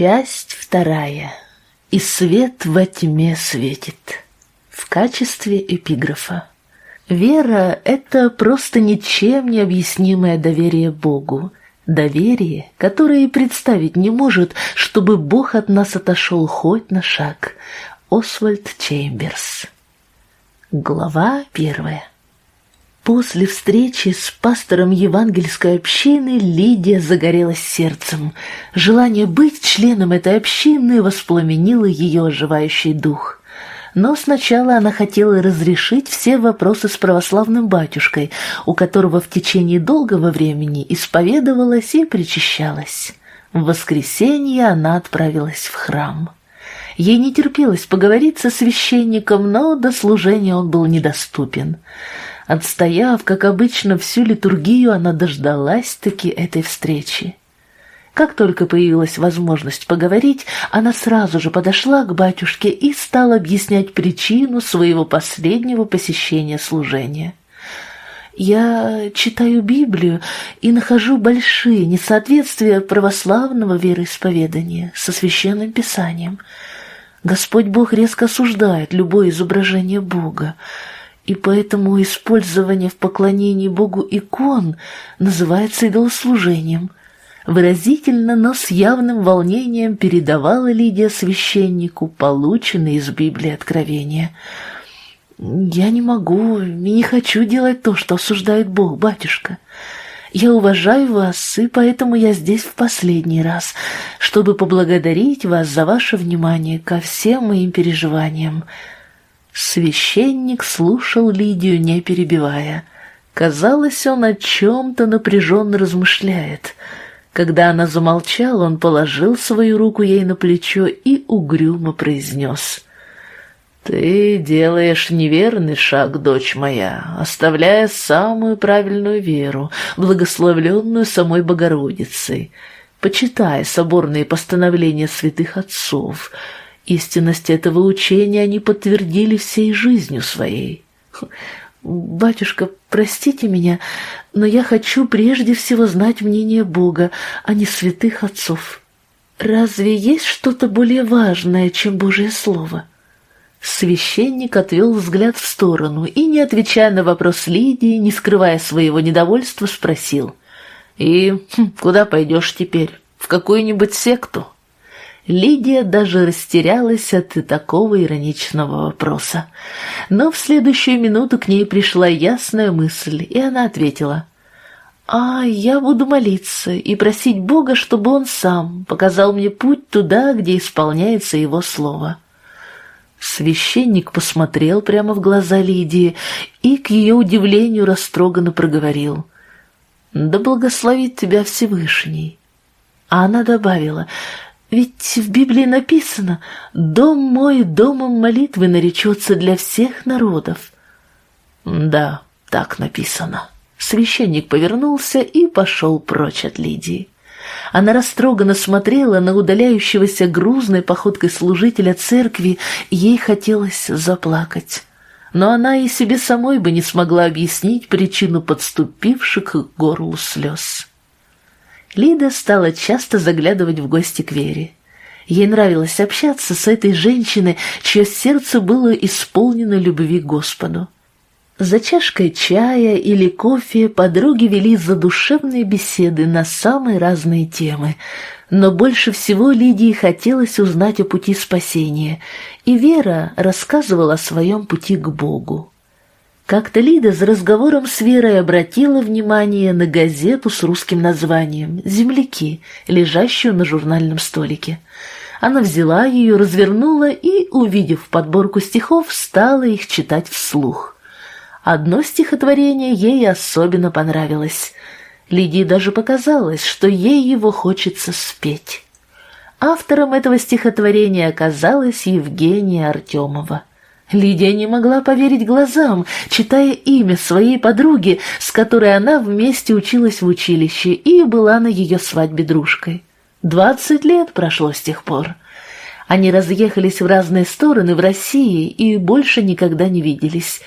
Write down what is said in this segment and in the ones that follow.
Часть вторая. И свет во тьме светит. В качестве эпиграфа. Вера — это просто ничем не объяснимое доверие Богу. Доверие, которое и представить не может, чтобы Бог от нас отошел хоть на шаг. Освальд Чеймберс. Глава первая. После встречи с пастором евангельской общины Лидия загорелась сердцем. Желание быть членом этой общины воспламенило ее оживающий дух. Но сначала она хотела разрешить все вопросы с православным батюшкой, у которого в течение долгого времени исповедовалась и причащалась. В воскресенье она отправилась в храм. Ей не терпелось поговорить со священником, но до служения он был недоступен. Отстояв, как обычно, всю литургию, она дождалась-таки этой встречи. Как только появилась возможность поговорить, она сразу же подошла к батюшке и стала объяснять причину своего последнего посещения служения. «Я читаю Библию и нахожу большие несоответствия православного вероисповедания со священным писанием. Господь Бог резко осуждает любое изображение Бога и поэтому использование в поклонении Богу икон называется идолослужением. Выразительно, но с явным волнением передавала Лидия священнику полученные из Библии откровения. «Я не могу и не хочу делать то, что осуждает Бог, батюшка. Я уважаю вас, и поэтому я здесь в последний раз, чтобы поблагодарить вас за ваше внимание ко всем моим переживаниям». Священник слушал Лидию, не перебивая. Казалось, он о чем-то напряженно размышляет. Когда она замолчала, он положил свою руку ей на плечо и угрюмо произнес. «Ты делаешь неверный шаг, дочь моя, оставляя самую правильную веру, благословленную самой Богородицей. Почитай соборные постановления святых отцов». Истинность этого учения они подтвердили всей жизнью своей. «Батюшка, простите меня, но я хочу прежде всего знать мнение Бога, а не святых отцов. Разве есть что-то более важное, чем Божье Слово?» Священник отвел взгляд в сторону и, не отвечая на вопрос Лидии, не скрывая своего недовольства, спросил. «И хм, куда пойдешь теперь? В какую-нибудь секту?» Лидия даже растерялась от такого ироничного вопроса. Но в следующую минуту к ней пришла ясная мысль, и она ответила. «А я буду молиться и просить Бога, чтобы Он сам показал мне путь туда, где исполняется Его Слово». Священник посмотрел прямо в глаза Лидии и, к ее удивлению, растроганно проговорил. «Да благословит тебя Всевышний». А она добавила — ведь в Библии написано «Дом мой домом молитвы наречется для всех народов». Да, так написано. Священник повернулся и пошел прочь от Лидии. Она растроганно смотрела на удаляющегося грузной походкой служителя церкви, ей хотелось заплакать. Но она и себе самой бы не смогла объяснить причину подступивших к горлу слез. Лида стала часто заглядывать в гости к Вере. Ей нравилось общаться с этой женщиной, чье сердце было исполнено любви к Господу. За чашкой чая или кофе подруги вели задушевные беседы на самые разные темы, но больше всего Лидии хотелось узнать о пути спасения, и Вера рассказывала о своем пути к Богу. Как-то Лида за разговором с Верой обратила внимание на газету с русским названием «Земляки», лежащую на журнальном столике. Она взяла ее, развернула и, увидев подборку стихов, стала их читать вслух. Одно стихотворение ей особенно понравилось. Лидии даже показалось, что ей его хочется спеть. Автором этого стихотворения оказалась Евгения Артемова. Лидия не могла поверить глазам, читая имя своей подруги, с которой она вместе училась в училище и была на ее свадьбе дружкой. Двадцать лет прошло с тех пор. Они разъехались в разные стороны в России и больше никогда не виделись.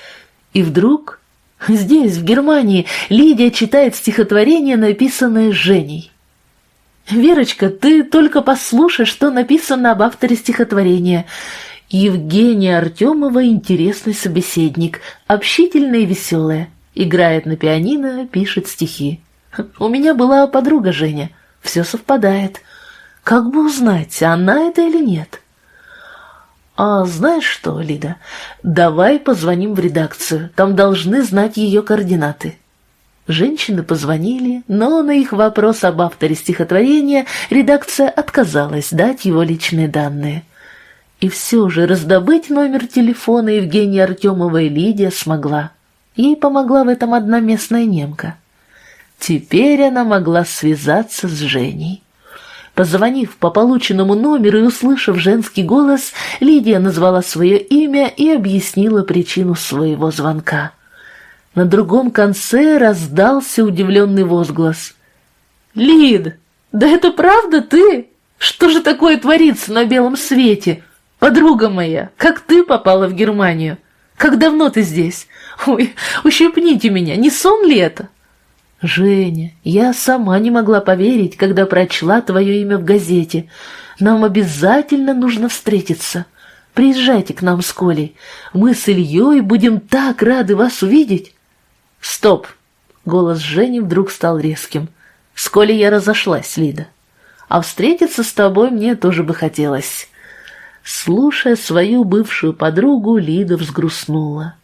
И вдруг, здесь, в Германии, Лидия читает стихотворение, написанное Женей. Верочка, ты только послушай, что написано об авторе стихотворения. Евгения Артемова интересный собеседник, общительная и веселая. Играет на пианино, пишет стихи. У меня была подруга Женя. Все совпадает. Как бы узнать, она это или нет? А знаешь что, Лида, давай позвоним в редакцию. Там должны знать ее координаты. Женщины позвонили, но на их вопрос об авторе стихотворения редакция отказалась дать его личные данные. И все же раздобыть номер телефона Евгении Артемовой Лидия смогла. Ей помогла в этом одна местная немка. Теперь она могла связаться с Женей. Позвонив по полученному номеру и услышав женский голос, Лидия назвала свое имя и объяснила причину своего звонка. На другом конце раздался удивленный возглас. «Лид, да это правда ты? Что же такое творится на белом свете? Подруга моя, как ты попала в Германию? Как давно ты здесь? Ой, ущипните меня, не сон ли это?» «Женя, я сама не могла поверить, когда прочла твое имя в газете. Нам обязательно нужно встретиться. Приезжайте к нам с Колей. Мы с Ильей будем так рады вас увидеть». «Стоп!» — голос Жени вдруг стал резким. «С Колей я разошлась, Лида. А встретиться с тобой мне тоже бы хотелось». Слушая свою бывшую подругу, Лида взгрустнула.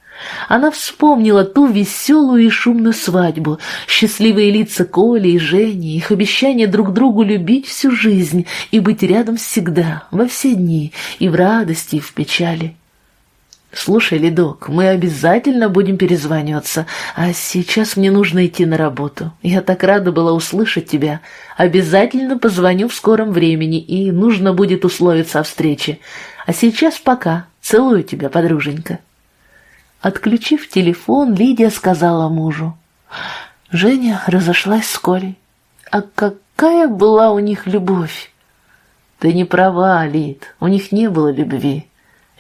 Она вспомнила ту веселую и шумную свадьбу, счастливые лица Коли и Жени, их обещание друг другу любить всю жизнь и быть рядом всегда, во все дни, и в радости, и в печали. «Слушай, Ледок, мы обязательно будем перезваниваться, а сейчас мне нужно идти на работу. Я так рада была услышать тебя. Обязательно позвоню в скором времени, и нужно будет условиться о встрече. А сейчас пока. Целую тебя, подруженька». Отключив телефон, Лидия сказала мужу. Женя разошлась с Колей. А какая была у них любовь? Ты не права, Лид, у них не было любви.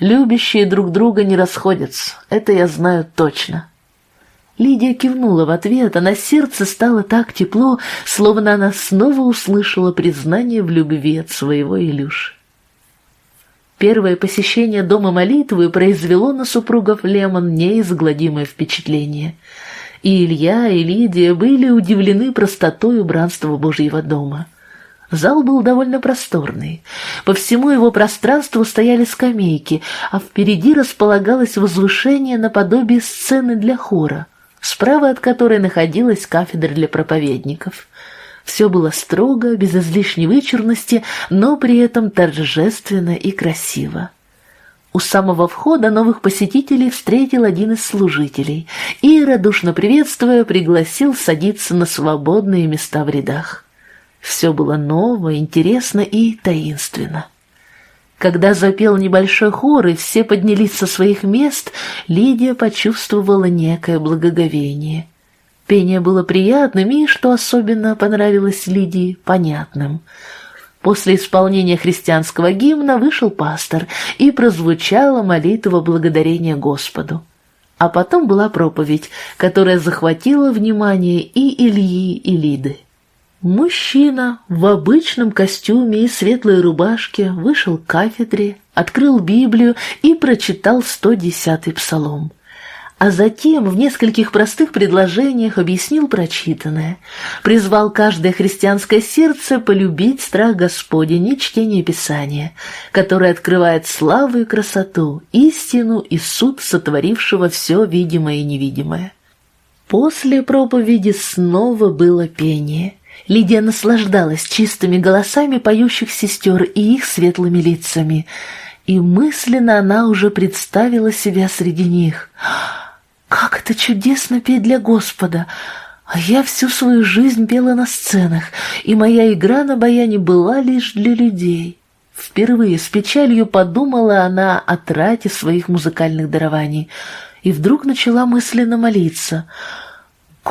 Любящие друг друга не расходятся, это я знаю точно. Лидия кивнула в ответ, а на сердце стало так тепло, словно она снова услышала признание в любви от своего Илюши. Первое посещение дома молитвы произвело на супругов Лемон неизгладимое впечатление. И Илья, и Лидия были удивлены простотой убранства Божьего дома – Зал был довольно просторный. По всему его пространству стояли скамейки, а впереди располагалось возвышение наподобие сцены для хора, справа от которой находилась кафедра для проповедников. Все было строго, без излишней вычурности, но при этом торжественно и красиво. У самого входа новых посетителей встретил один из служителей и, радушно приветствуя, пригласил садиться на свободные места в рядах. Все было ново, интересно и таинственно. Когда запел небольшой хор, и все поднялись со своих мест, Лидия почувствовала некое благоговение. Пение было приятным и, что особенно понравилось Лидии, понятным. После исполнения христианского гимна вышел пастор, и прозвучала молитва благодарения Господу. А потом была проповедь, которая захватила внимание и Ильи, и Лиды. Мужчина в обычном костюме и светлой рубашке вышел к кафедре, открыл Библию и прочитал 110-й псалом. А затем в нескольких простых предложениях объяснил прочитанное, призвал каждое христианское сердце полюбить страх Господень и чтение Писания, которое открывает славу и красоту, истину и суд сотворившего все видимое и невидимое. После проповеди снова было пение – Лидия наслаждалась чистыми голосами поющих сестер и их светлыми лицами, и мысленно она уже представила себя среди них. «Как это чудесно петь для Господа!» А я всю свою жизнь пела на сценах, и моя игра на баяне была лишь для людей. Впервые с печалью подумала она о трате своих музыкальных дарований, и вдруг начала мысленно молиться —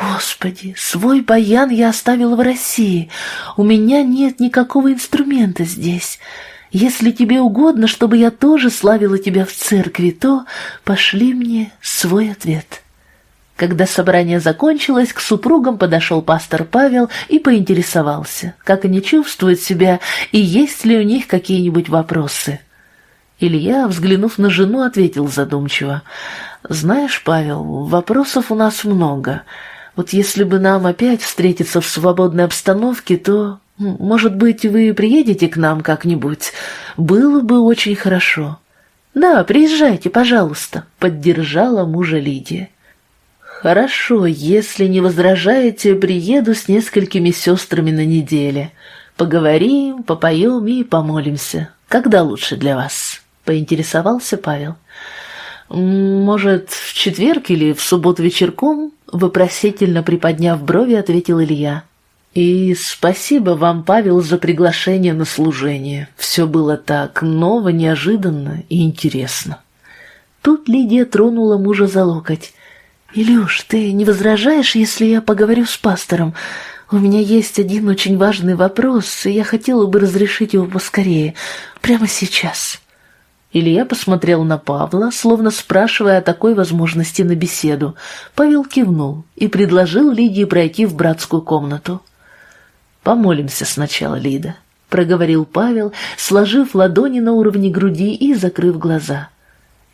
Господи, свой баян я оставила в России. У меня нет никакого инструмента здесь. Если тебе угодно, чтобы я тоже славила тебя в церкви, то пошли мне свой ответ. Когда собрание закончилось, к супругам подошел пастор Павел и поинтересовался, как они чувствуют себя и есть ли у них какие-нибудь вопросы. Илья, взглянув на жену, ответил задумчиво. «Знаешь, Павел, вопросов у нас много. Вот если бы нам опять встретиться в свободной обстановке, то, может быть, вы приедете к нам как-нибудь? Было бы очень хорошо». «Да, приезжайте, пожалуйста», — поддержала мужа Лидия. «Хорошо, если не возражаете, приеду с несколькими сестрами на неделе. Поговорим, попоем и помолимся. Когда лучше для вас?» — поинтересовался Павел. «Может, в четверг или в субботу вечерком?» — вопросительно приподняв брови, ответил Илья. «И спасибо вам, Павел, за приглашение на служение. Все было так ново, неожиданно и интересно». Тут Лидия тронула мужа за локоть. «Илюш, ты не возражаешь, если я поговорю с пастором? У меня есть один очень важный вопрос, и я хотела бы разрешить его поскорее, прямо сейчас». Илья посмотрел на Павла, словно спрашивая о такой возможности на беседу. Павел кивнул и предложил Лидии пройти в братскую комнату. «Помолимся сначала, Лида», — проговорил Павел, сложив ладони на уровне груди и закрыв глаза.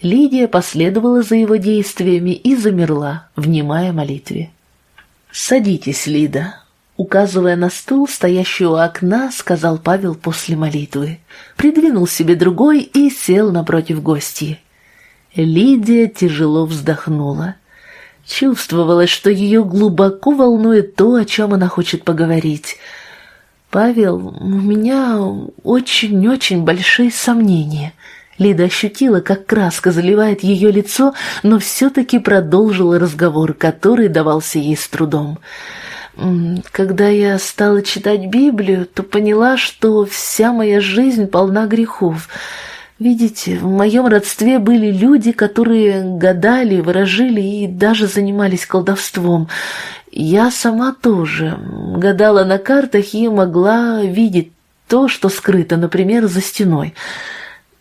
Лидия последовала за его действиями и замерла, внимая молитве. «Садитесь, Лида», — указывая на стул, стоящий у окна, сказал Павел после молитвы. Придвинул себе другой и сел напротив гостей. Лидия тяжело вздохнула. Чувствовалось, что ее глубоко волнует то, о чем она хочет поговорить. «Павел, у меня очень-очень большие сомнения», Лида ощутила, как краска заливает ее лицо, но все-таки продолжила разговор, который давался ей с трудом. «Когда я стала читать Библию, то поняла, что вся моя жизнь полна грехов. Видите, в моем родстве были люди, которые гадали, выражили и даже занимались колдовством. Я сама тоже гадала на картах и могла видеть то, что скрыто, например, за стеной».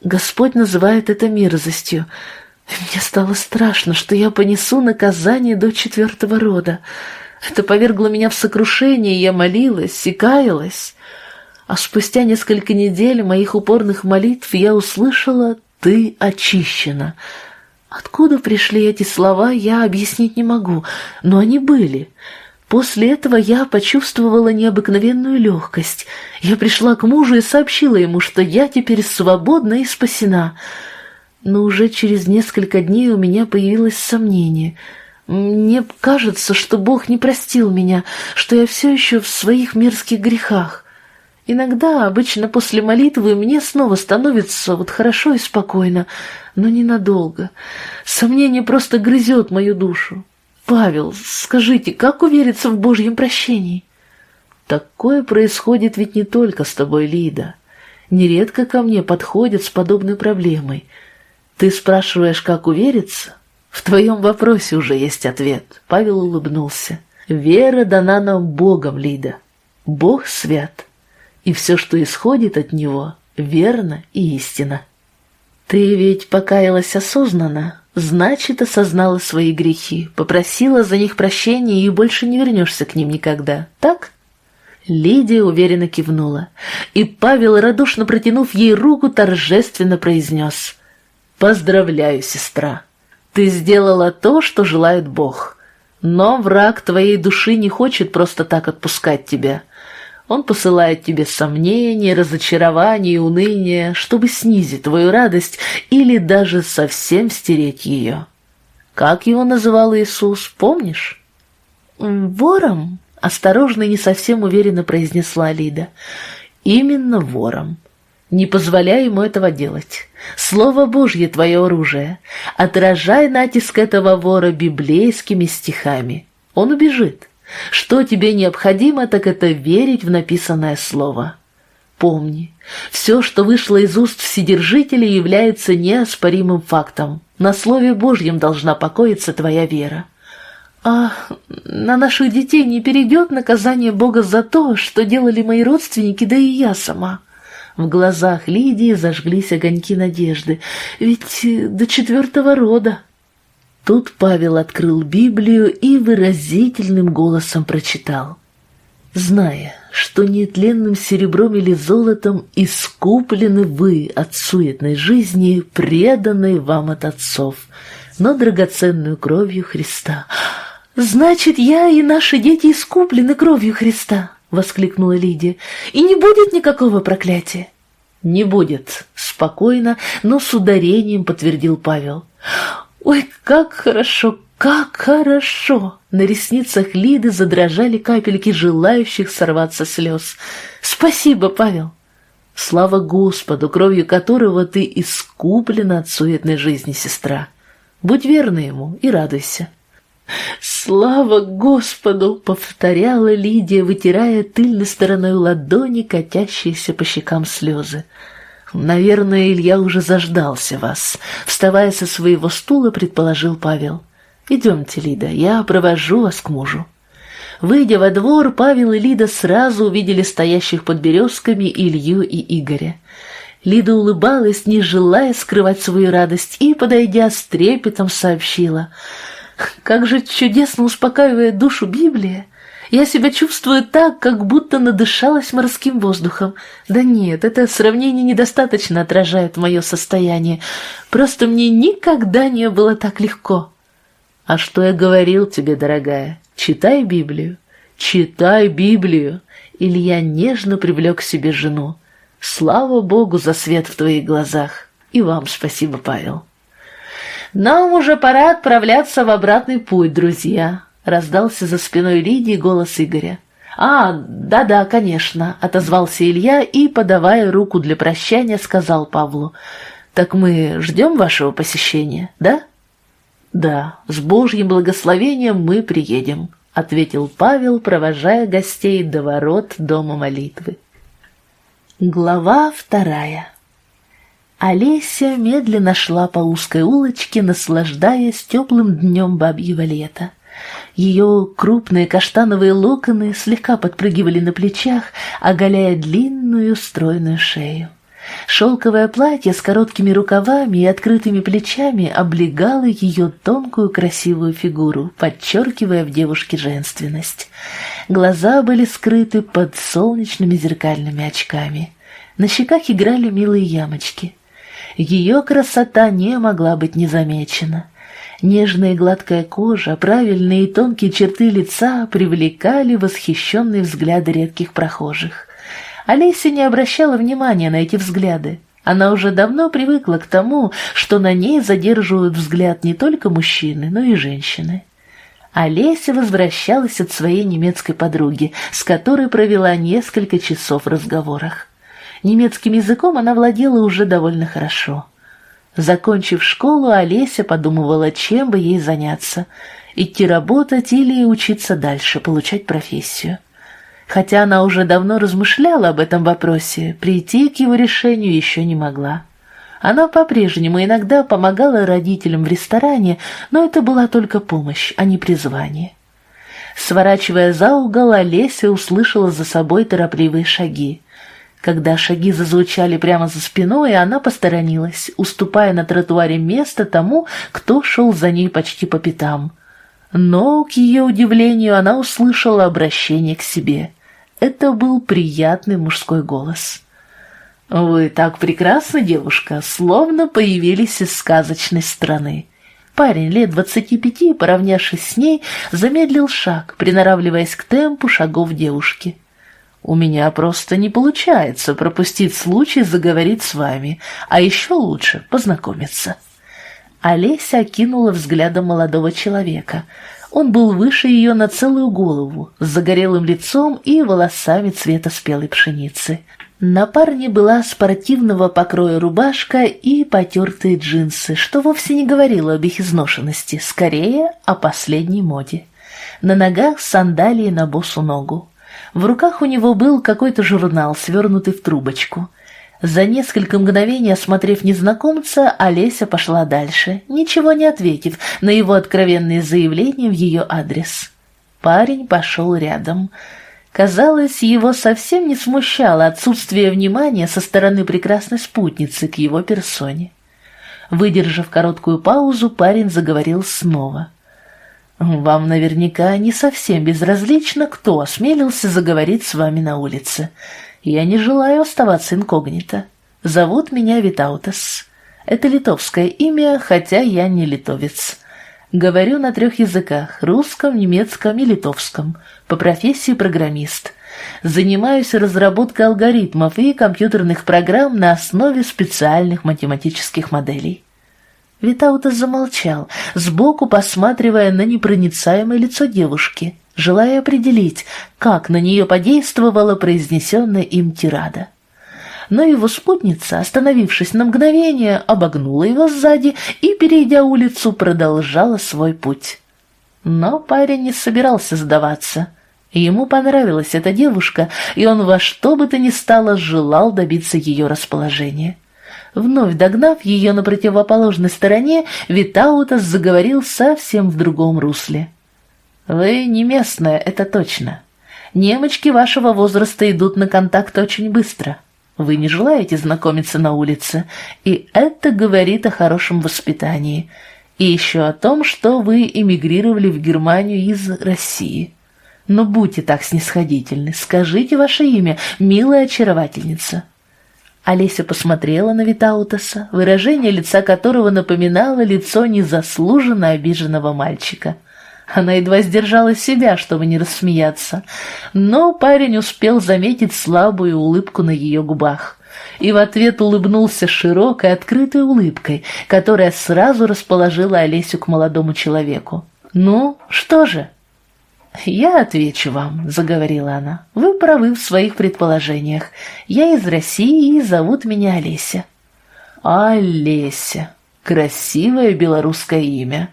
Господь называет это мерзостью. Мне стало страшно, что я понесу наказание до четвертого рода. Это повергло меня в сокрушение, и я молилась и каялась. А спустя несколько недель моих упорных молитв я услышала «Ты очищена». Откуда пришли эти слова, я объяснить не могу, но они были — После этого я почувствовала необыкновенную легкость. Я пришла к мужу и сообщила ему, что я теперь свободна и спасена. Но уже через несколько дней у меня появилось сомнение. Мне кажется, что Бог не простил меня, что я все еще в своих мерзких грехах. Иногда, обычно после молитвы, мне снова становится вот хорошо и спокойно, но ненадолго. Сомнение просто грызет мою душу. «Павел, скажите, как увериться в Божьем прощении?» «Такое происходит ведь не только с тобой, Лида. Нередко ко мне подходят с подобной проблемой. Ты спрашиваешь, как увериться?» «В твоем вопросе уже есть ответ», — Павел улыбнулся. «Вера дана нам Богом, Лида. Бог свят, и все, что исходит от Него, верно и истинно». «Ты ведь покаялась осознанно?» Значит, осознала свои грехи, попросила за них прощения и больше не вернешься к ним никогда, так? Лидия уверенно кивнула, и Павел, радушно протянув ей руку, торжественно произнес «Поздравляю, сестра! Ты сделала то, что желает Бог, но враг твоей души не хочет просто так отпускать тебя». Он посылает тебе сомнения, разочарования и уныние, чтобы снизить твою радость или даже совсем стереть ее. Как его называл Иисус, помнишь? «Вором?» — осторожно и не совсем уверенно произнесла Лида. «Именно вором. Не позволяй ему этого делать. Слово Божье — твое оружие. Отражай натиск этого вора библейскими стихами. Он убежит». Что тебе необходимо, так это верить в написанное слово. Помни, все, что вышло из уст Вседержителя, является неоспоримым фактом. На Слове Божьем должна покоиться твоя вера. А на наших детей не перейдет наказание Бога за то, что делали мои родственники, да и я сама. В глазах Лидии зажглись огоньки надежды, ведь до четвертого рода. Тут Павел открыл Библию и выразительным голосом прочитал. «Зная, что нетленным серебром или золотом искуплены вы от суетной жизни, преданной вам от отцов, но драгоценную кровью Христа». «Значит, я и наши дети искуплены кровью Христа!» — воскликнула Лидия. «И не будет никакого проклятия!» «Не будет», — спокойно, но с ударением подтвердил Павел. «Ой, как хорошо, как хорошо!» На ресницах Лиды задрожали капельки желающих сорваться слез. «Спасибо, Павел!» «Слава Господу, кровью которого ты искуплена от суетной жизни, сестра! Будь верна ему и радуйся!» «Слава Господу!» — повторяла Лидия, вытирая тыльной стороной ладони катящиеся по щекам слезы. «Наверное, Илья уже заждался вас», — вставая со своего стула, предположил Павел. «Идемте, Лида, я провожу вас к мужу». Выйдя во двор, Павел и Лида сразу увидели стоящих под березками Илью и Игоря. Лида улыбалась, не желая скрывать свою радость, и, подойдя с трепетом, сообщила — как же чудесно успокаивает душу Библия! Я себя чувствую так, как будто надышалась морским воздухом. Да нет, это сравнение недостаточно отражает мое состояние. Просто мне никогда не было так легко. А что я говорил тебе, дорогая? Читай Библию. Читай Библию. Илья нежно привлек к себе жену. Слава Богу за свет в твоих глазах. И вам спасибо, Павел. «Нам уже пора отправляться в обратный путь, друзья», — раздался за спиной Лидии голос Игоря. «А, да-да, конечно», — отозвался Илья и, подавая руку для прощания, сказал Павлу. «Так мы ждем вашего посещения, да?» «Да, с Божьим благословением мы приедем», — ответил Павел, провожая гостей до ворот Дома молитвы. Глава вторая Олеся медленно шла по узкой улочке, наслаждаясь теплым днем бабьего лета. Ее крупные каштановые локоны слегка подпрыгивали на плечах, оголяя длинную стройную шею. Шелковое платье с короткими рукавами и открытыми плечами облегало ее тонкую красивую фигуру, подчеркивая в девушке женственность. Глаза были скрыты под солнечными зеркальными очками. На щеках играли милые ямочки — ее красота не могла быть незамечена. Нежная гладкая кожа, правильные и тонкие черты лица привлекали восхищенные взгляды редких прохожих. Олеся не обращала внимания на эти взгляды. Она уже давно привыкла к тому, что на ней задерживают взгляд не только мужчины, но и женщины. Олеся возвращалась от своей немецкой подруги, с которой провела несколько часов в разговорах. Немецким языком она владела уже довольно хорошо. Закончив школу, Олеся подумывала, чем бы ей заняться – идти работать или учиться дальше, получать профессию. Хотя она уже давно размышляла об этом вопросе, прийти к его решению еще не могла. Она по-прежнему иногда помогала родителям в ресторане, но это была только помощь, а не призвание. Сворачивая за угол, Олеся услышала за собой торопливые шаги. Когда шаги зазвучали прямо за спиной, она посторонилась, уступая на тротуаре место тому, кто шел за ней почти по пятам. Но, к ее удивлению, она услышала обращение к себе. Это был приятный мужской голос. «Вы так прекрасны, девушка, словно появились из сказочной страны». Парень лет двадцати пяти, поравнявшись с ней, замедлил шаг, приноравливаясь к темпу шагов девушки. У меня просто не получается пропустить случай заговорить с вами, а еще лучше познакомиться». Олеся окинула взглядом молодого человека. Он был выше ее на целую голову, с загорелым лицом и волосами цвета спелой пшеницы. На парне была спортивного покроя рубашка и потертые джинсы, что вовсе не говорило об их изношенности, скорее о последней моде. На ногах сандалии на босу ногу. В руках у него был какой-то журнал, свернутый в трубочку. За несколько мгновений, осмотрев незнакомца, Олеся пошла дальше, ничего не ответив на его откровенные заявления в ее адрес. Парень пошел рядом. Казалось, его совсем не смущало отсутствие внимания со стороны прекрасной спутницы к его персоне. Выдержав короткую паузу, парень заговорил снова. «Вам наверняка не совсем безразлично, кто осмелился заговорить с вами на улице. Я не желаю оставаться инкогнито. Зовут меня Витаутас. Это литовское имя, хотя я не литовец. Говорю на трех языках – русском, немецком и литовском. По профессии программист. Занимаюсь разработкой алгоритмов и компьютерных программ на основе специальных математических моделей. Витаутас замолчал, сбоку посматривая на непроницаемое лицо девушки, желая определить, как на нее подействовала произнесенная им тирада но его спутница, остановившись на мгновение, обогнула его сзади и, перейдя улицу, продолжала свой путь. Но парень не собирался сдаваться. Ему понравилась эта девушка, и он во что бы то ни стало желал добиться ее расположения. Вновь догнав ее на противоположной стороне, Витаутас заговорил совсем в другом русле. «Вы не местная, это точно. Немочки вашего возраста идут на контакт очень быстро. Вы не желаете знакомиться на улице, и это говорит о хорошем воспитании, и еще о том, что вы эмигрировали в Германию из России. Но будьте так снисходительны, скажите ваше имя, милая очаровательница». Олеся посмотрела на Витаутаса, выражение лица которого напоминало лицо незаслуженно обиженного мальчика. Она едва сдержала себя, чтобы не рассмеяться, но парень успел заметить слабую улыбку на ее губах и в ответ улыбнулся широкой, открытой улыбкой, которая сразу расположила Олесю к молодому человеку. «Ну, что же?» «Я отвечу вам», — заговорила она. «Вы правы в своих предположениях. Я из России и зовут меня Олеся». «Олеся. Красивое белорусское имя.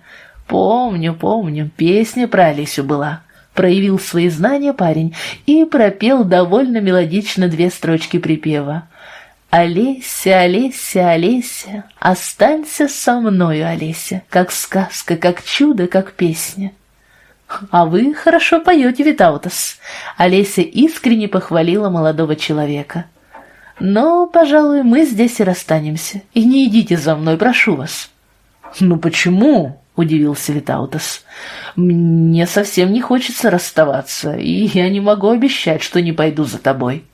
«Помню, помню, песня про Алисю была». Проявил свои знания парень и пропел довольно мелодично две строчки припева. «Олеся, Олеся, Олеся, останься со мною, Олеся, как сказка, как чудо, как песня». «А вы хорошо поете, Витаутас!» Олеся искренне похвалила молодого человека. «Но, пожалуй, мы здесь и расстанемся. И не идите за мной, прошу вас». «Ну почему?» — удивился Витаутас. «Мне совсем не хочется расставаться, и я не могу обещать, что не пойду за тобой».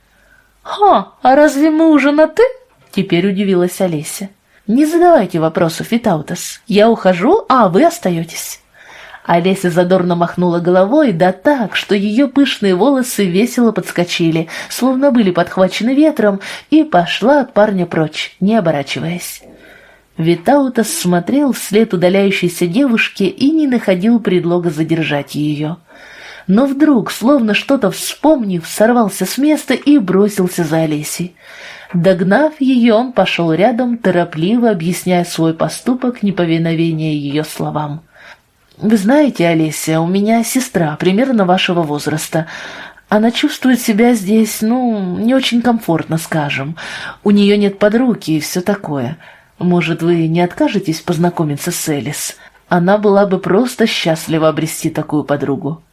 «Ха, а разве мы уже на «ты»?» — теперь удивилась Олеся. «Не задавайте вопросов, Витаутас. Я ухожу, а вы остаетесь». Олеся задорно махнула головой, да так, что ее пышные волосы весело подскочили, словно были подхвачены ветром, и пошла от парня прочь, не оборачиваясь. Витаутас смотрел вслед удаляющейся девушке и не находил предлога задержать ее. Но вдруг, словно что-то вспомнив, сорвался с места и бросился за Олесей. Догнав ее, он пошел рядом, торопливо объясняя свой поступок неповиновения ее словам. «Вы знаете, Олеся, у меня сестра, примерно вашего возраста. Она чувствует себя здесь, ну, не очень комфортно, скажем. У нее нет подруги и все такое». Может, вы не откажетесь познакомиться с Элис? Она была бы просто счастлива обрести такую подругу.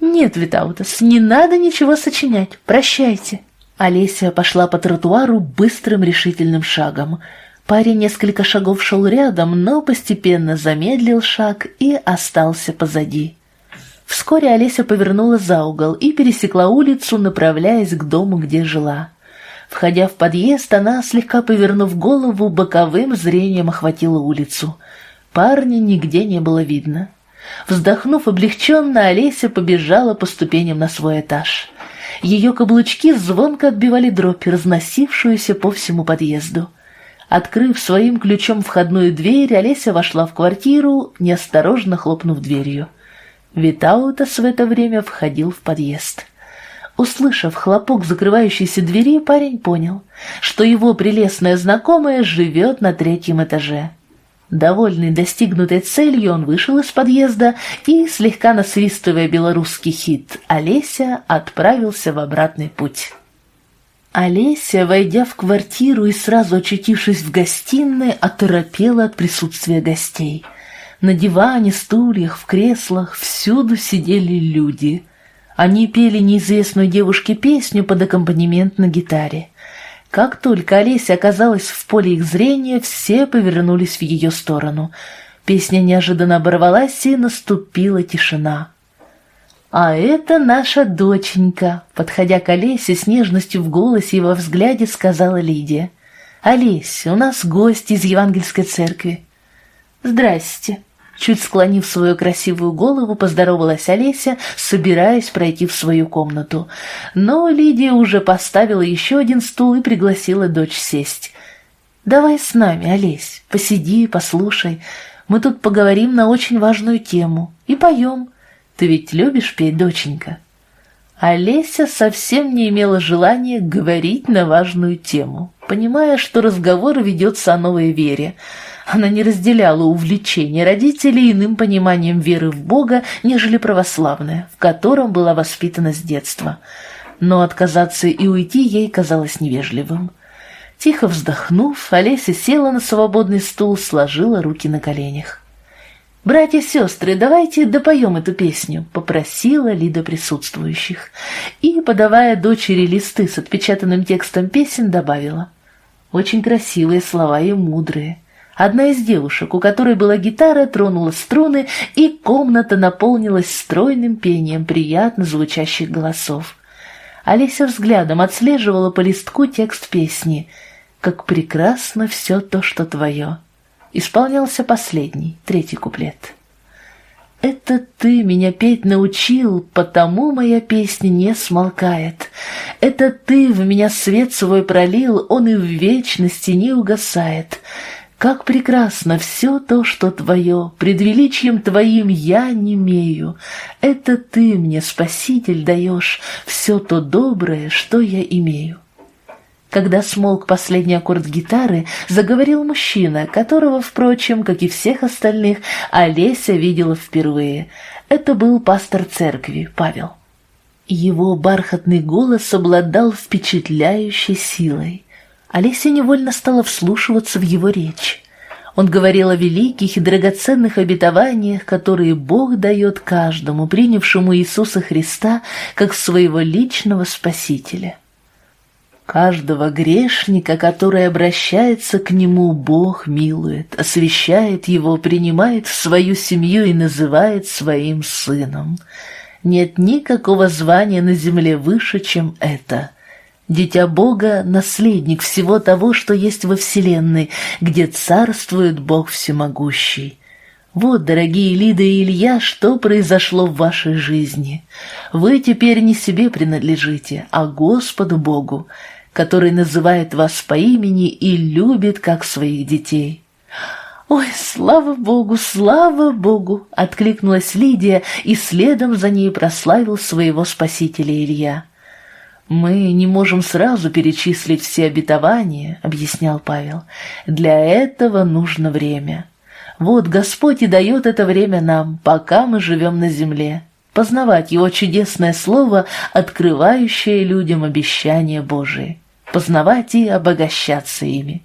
Нет, Витаутас, не надо ничего сочинять. Прощайте. Олеся пошла по тротуару быстрым решительным шагом. Парень несколько шагов шел рядом, но постепенно замедлил шаг и остался позади. Вскоре Олеся повернула за угол и пересекла улицу, направляясь к дому, где жила. Входя в подъезд, она, слегка повернув голову, боковым зрением охватила улицу. Парня нигде не было видно. Вздохнув облегченно, Олеся побежала по ступеням на свой этаж. Ее каблучки звонко отбивали дробь, разносившуюся по всему подъезду. Открыв своим ключом входную дверь, Олеся вошла в квартиру, неосторожно хлопнув дверью. Витаутас в это время входил в подъезд. Услышав хлопок закрывающейся двери, парень понял, что его прелестная знакомая живет на третьем этаже. Довольный достигнутой целью, он вышел из подъезда и, слегка насвистывая белорусский хит «Олеся», отправился в обратный путь. Олеся, войдя в квартиру и сразу очутившись в гостиной, оторопела от присутствия гостей. На диване, стульях, в креслах всюду сидели люди — они пели неизвестную девушке песню под аккомпанемент на гитаре. Как только Олеся оказалась в поле их зрения, все повернулись в ее сторону. Песня неожиданно оборвалась, и наступила тишина. «А это наша доченька», — подходя к Олесе с нежностью в голосе и во взгляде, сказала Лидия. «Олесь, у нас гость из Евангельской церкви». «Здрасте», Чуть склонив свою красивую голову, поздоровалась Олеся, собираясь пройти в свою комнату. Но Лидия уже поставила еще один стул и пригласила дочь сесть. «Давай с нами, Олесь, посиди, послушай. Мы тут поговорим на очень важную тему и поем. Ты ведь любишь петь, доченька?» Олеся совсем не имела желания говорить на важную тему, понимая, что разговор ведется о новой вере. Она не разделяла увлечения родителей иным пониманием веры в Бога, нежели православное, в котором была воспитана с детства. Но отказаться и уйти ей казалось невежливым. Тихо вздохнув, Олеся села на свободный стул, сложила руки на коленях. «Братья-сестры, давайте допоем эту песню», — попросила Лида присутствующих. И, подавая дочери листы с отпечатанным текстом песен, добавила. «Очень красивые слова и мудрые». Одна из девушек, у которой была гитара, тронула струны, и комната наполнилась стройным пением приятно звучащих голосов. Олеся взглядом отслеживала по листку текст песни «Как прекрасно все то, что твое» исполнялся последний, третий куплет. «Это ты меня петь научил, потому моя песня не смолкает. Это ты в меня свет свой пролил, он и в вечности не угасает. Как прекрасно все то, что твое, пред величием твоим я не имею. Это ты мне, Спаситель, даешь все то доброе, что я имею. Когда смолк последний аккорд гитары, заговорил мужчина, которого, впрочем, как и всех остальных, Олеся видела впервые. Это был пастор церкви, Павел. Его бархатный голос обладал впечатляющей силой. Олеся невольно стала вслушиваться в его речь. Он говорил о великих и драгоценных обетованиях, которые Бог дает каждому, принявшему Иисуса Христа как своего личного Спасителя. Каждого грешника, который обращается к нему, Бог милует, освящает его, принимает в свою семью и называет своим сыном. Нет никакого звания на земле выше, чем это. Дитя Бога — наследник всего того, что есть во Вселенной, где царствует Бог всемогущий. Вот, дорогие Лида и Илья, что произошло в вашей жизни. Вы теперь не себе принадлежите, а Господу Богу, который называет вас по имени и любит, как своих детей. «Ой, слава Богу, слава Богу!» — откликнулась Лидия, и следом за ней прославил своего спасителя Илья. «Мы не можем сразу перечислить все обетования», — объяснял Павел. «Для этого нужно время. Вот Господь и дает это время нам, пока мы живем на земле, познавать Его чудесное Слово, открывающее людям обещания Божие» познавать и обогащаться ими.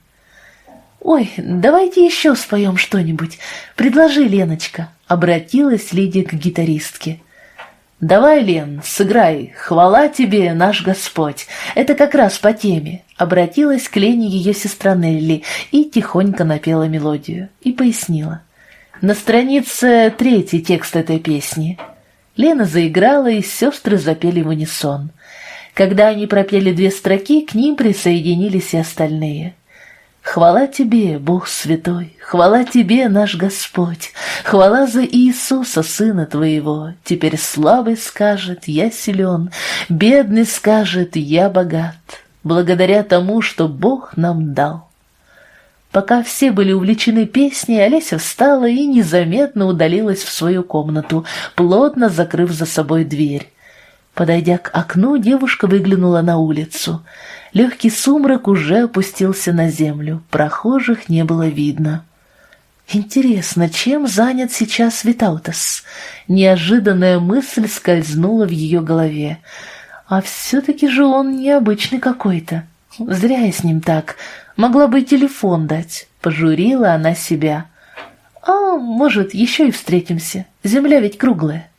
«Ой, давайте еще споем что-нибудь. Предложи, Леночка», — обратилась Лидия к гитаристке. «Давай, Лен, сыграй «Хвала тебе, наш Господь». Это как раз по теме», — обратилась к Лене ее сестра Нелли и тихонько напела мелодию и пояснила. На странице третий текст этой песни. Лена заиграла, и сестры запели в унисон. Когда они пропели две строки, к ним присоединились и остальные. «Хвала Тебе, Бог Святой, хвала Тебе, наш Господь, хвала за Иисуса, Сына Твоего. Теперь слабый скажет, я силен, бедный скажет, я богат, благодаря тому, что Бог нам дал». Пока все были увлечены песней, Олеся встала и незаметно удалилась в свою комнату, плотно закрыв за собой дверь. Подойдя к окну, девушка выглянула на улицу. Легкий сумрак уже опустился на землю, прохожих не было видно. Интересно, чем занят сейчас Витаутас? Неожиданная мысль скользнула в ее голове. А все-таки же он необычный какой-то. Зря я с ним так. Могла бы телефон дать. Пожурила она себя. А может, еще и встретимся. Земля ведь круглая.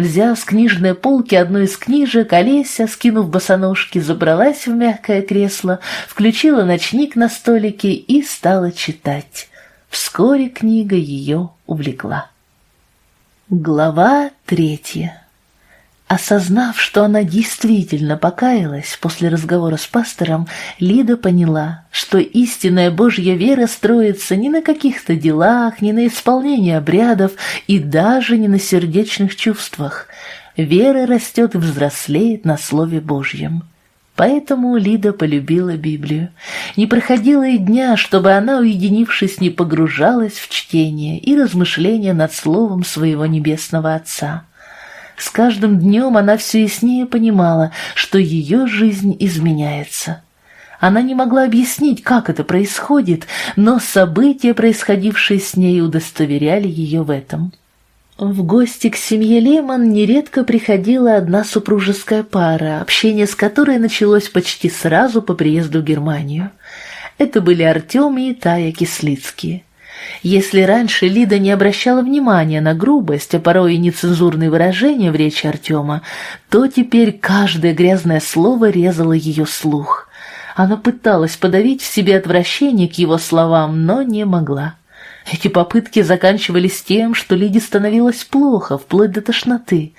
Взяв с книжной полки одну из книжек, Олеся, скинув босоножки, забралась в мягкое кресло, включила ночник на столике и стала читать. Вскоре книга ее увлекла. Глава третья Осознав, что она действительно покаялась после разговора с пастором, Лида поняла, что истинная Божья вера строится не на каких-то делах, не на исполнении обрядов и даже не на сердечных чувствах. Вера растет и взрослеет на Слове Божьем. Поэтому Лида полюбила Библию. Не проходило и дня, чтобы она, уединившись, не погружалась в чтение и размышления над словом своего Небесного Отца. С каждым днем она все яснее понимала, что ее жизнь изменяется. Она не могла объяснить, как это происходит, но события, происходившие с ней, удостоверяли ее в этом. В гости к семье Лемон нередко приходила одна супружеская пара, общение с которой началось почти сразу по приезду в Германию. Это были Артем и Тая Кислицкие. Если раньше Лида не обращала внимания на грубость, а порой и нецензурные выражения в речи Артема, то теперь каждое грязное слово резало ее слух. Она пыталась подавить в себе отвращение к его словам, но не могла. Эти попытки заканчивались тем, что Лиде становилось плохо, вплоть до тошноты.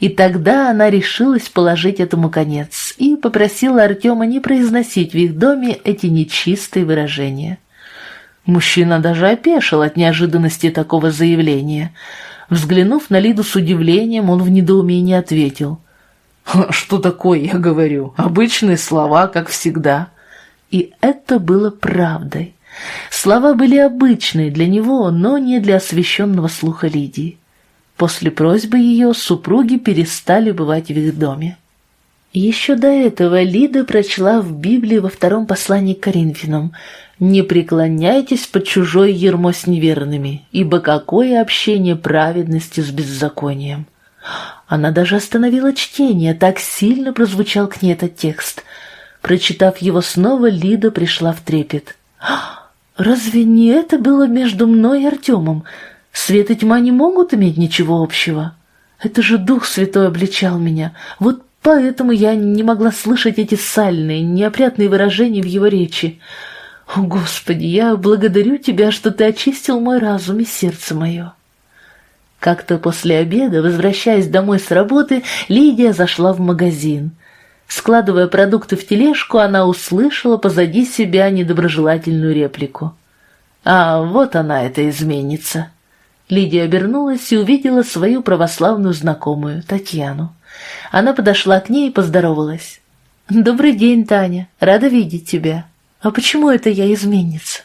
И тогда она решилась положить этому конец и попросила Артема не произносить в их доме эти нечистые выражения. Мужчина даже опешил от неожиданности такого заявления. Взглянув на Лиду с удивлением, он в недоумении ответил. «Что такое, я говорю? Обычные слова, как всегда». И это было правдой. Слова были обычные для него, но не для освященного слуха Лидии. После просьбы ее супруги перестали бывать в их доме. Еще до этого Лида прочла в Библии во втором послании к Коринфянам «Не преклоняйтесь под чужой ермо с неверными, ибо какое общение праведности с беззаконием». Она даже остановила чтение, так сильно прозвучал к ней этот текст. Прочитав его снова, Лида пришла в трепет. «Разве не это было между мной и Артемом? Свет и тьма не могут иметь ничего общего. Это же Дух Святой обличал меня. Вот Поэтому я не могла слышать эти сальные, неопрятные выражения в его речи. О, Господи, я благодарю Тебя, что Ты очистил мой разум и сердце мое. Как-то после обеда, возвращаясь домой с работы, Лидия зашла в магазин. Складывая продукты в тележку, она услышала позади себя недоброжелательную реплику. «А вот она, эта изменница!» Лидия обернулась и увидела свою православную знакомую, Татьяну. Она подошла к ней и поздоровалась. «Добрый день, Таня. Рада видеть тебя. А почему это я изменница?»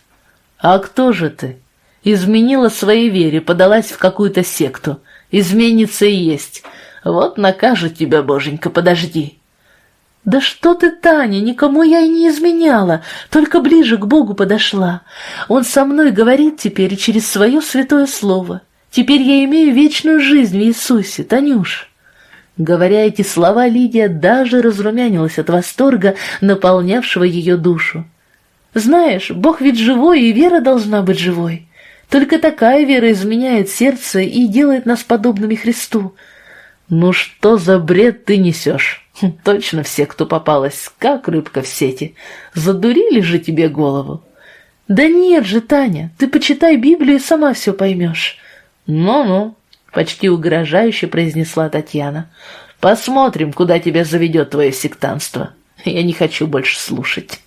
«А кто же ты? Изменила своей вере, подалась в какую-то секту. Изменница и есть. Вот накажет тебя, боженька, подожди». «Да что ты, Таня, никому я и не изменяла, только ближе к Богу подошла. Он со мной говорит теперь через свое святое слово. Теперь я имею вечную жизнь в Иисусе, Танюш». Говоря эти слова, Лидия даже разрумянилась от восторга, наполнявшего ее душу. «Знаешь, Бог ведь живой, и вера должна быть живой. Только такая вера изменяет сердце и делает нас подобными Христу». «Ну что за бред ты несешь? Хм, точно все, кто попалась, как рыбка в сети. Задурили же тебе голову». «Да нет же, Таня, ты почитай Библию и сама все поймешь». «Ну-ну, — почти угрожающе произнесла Татьяна. «Посмотрим, куда тебя заведет твое сектанство. Я не хочу больше слушать».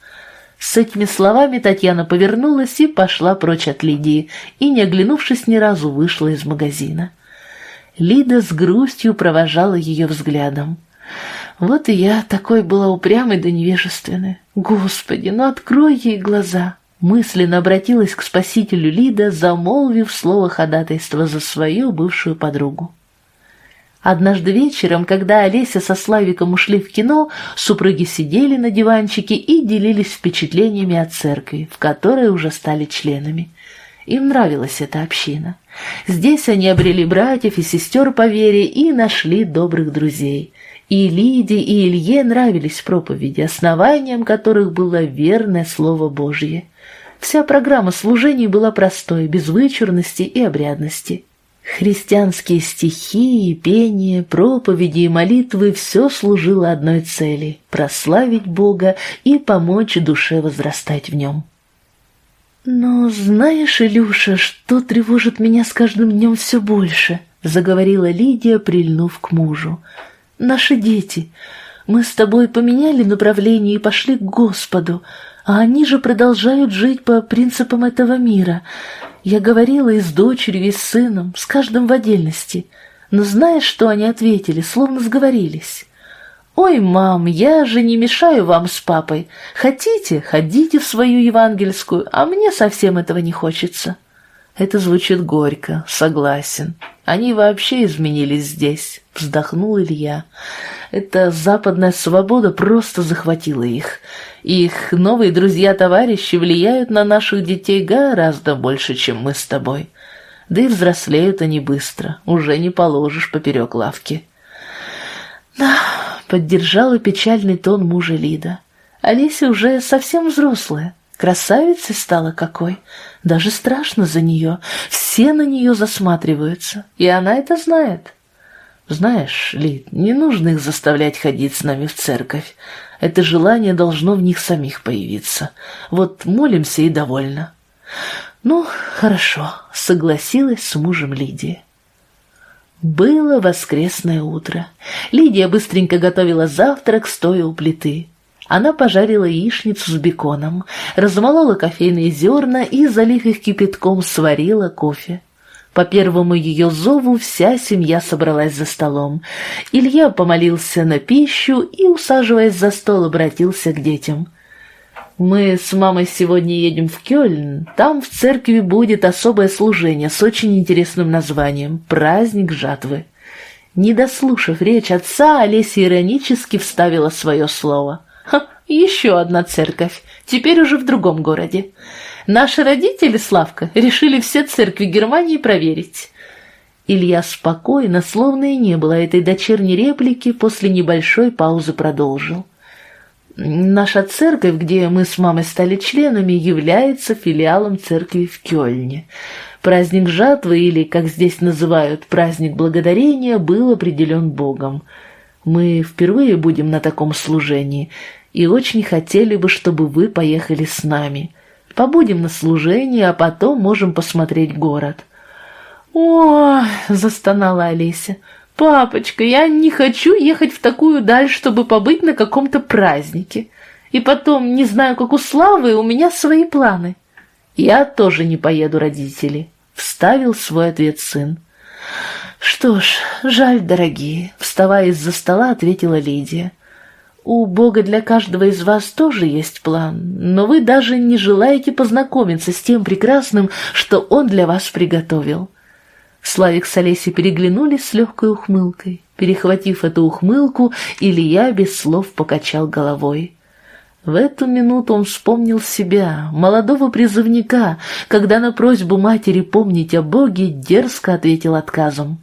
С этими словами Татьяна повернулась и пошла прочь от Лидии, и, не оглянувшись ни разу, вышла из магазина. Лида с грустью провожала ее взглядом. «Вот и я такой была упрямой да невежественной. Господи, ну открой ей глаза!» Мысленно обратилась к спасителю Лида, замолвив слово ходатайства за свою бывшую подругу. Однажды вечером, когда Олеся со Славиком ушли в кино, супруги сидели на диванчике и делились впечатлениями о церкви, в которой уже стали членами. Им нравилась эта община. Здесь они обрели братьев и сестер по вере и нашли добрых друзей. И Лиде, и Илье нравились проповеди, основанием которых было верное Слово Божье. Вся программа служений была простой, без вычурности и обрядности. Христианские стихи, пение, проповеди и молитвы – все служило одной цели – прославить Бога и помочь душе возрастать в нем. «Но знаешь, Илюша, что тревожит меня с каждым днем все больше?» – заговорила Лидия, прильнув к мужу. «Наши дети. Мы с тобой поменяли направление и пошли к Господу, а они же продолжают жить по принципам этого мира. Я говорила и с дочерью, и с сыном, с каждым в отдельности. Но знаешь, что они ответили, словно сговорились? «Ой, мам, я же не мешаю вам с папой. Хотите, ходите в свою евангельскую, а мне совсем этого не хочется». Это звучит горько, согласен. Они вообще изменились здесь, вздохнул Илья. Эта западная свобода просто захватила их. Их новые друзья-товарищи влияют на наших детей гораздо больше, чем мы с тобой. Да и взрослеют они быстро, уже не положишь поперек лавки. Да, поддержала печальный тон мужа Лида. Олеся уже совсем взрослая, красавицей стала какой. Даже страшно за нее, все на нее засматриваются, и она это знает. Знаешь, Лид, не нужно их заставлять ходить с нами в церковь. Это желание должно в них самих появиться. Вот молимся и довольно. Ну, хорошо, согласилась с мужем Лидия. Было воскресное утро. Лидия быстренько готовила завтрак, стоя у плиты. Она пожарила яичницу с беконом, размолола кофейные зерна и, залив их кипятком, сварила кофе. По первому ее зову вся семья собралась за столом. Илья помолился на пищу и, усаживаясь за стол, обратился к детям. «Мы с мамой сегодня едем в Кёльн. Там в церкви будет особое служение с очень интересным названием «Праздник жатвы». Не дослушав речь отца, Олеся иронически вставила свое слово. «Ха, еще одна церковь, теперь уже в другом городе. Наши родители, Славка, решили все церкви Германии проверить. Илья спокойно, словно и не было этой дочерней реплики, после небольшой паузы продолжил. Наша церковь, где мы с мамой стали членами, является филиалом церкви в Кёльне. Праздник жатвы, или, как здесь называют, праздник благодарения, был определен Богом. Мы впервые будем на таком служении и очень хотели бы, чтобы вы поехали с нами. Побудем на служении, а потом можем посмотреть город». «О!» — застонала Олеся. «Папочка, я не хочу ехать в такую даль, чтобы побыть на каком-то празднике. И потом, не знаю, как у Славы, у меня свои планы». «Я тоже не поеду, родители», — вставил свой ответ сын. «Что ж, жаль, дорогие», — вставая из-за стола, ответила Лидия. У Бога для каждого из вас тоже есть план, но вы даже не желаете познакомиться с тем прекрасным, что Он для вас приготовил. Славик с Олесей переглянулись с легкой ухмылкой. Перехватив эту ухмылку, Илья без слов покачал головой. В эту минуту он вспомнил себя, молодого призывника, когда на просьбу матери помнить о Боге дерзко ответил отказом.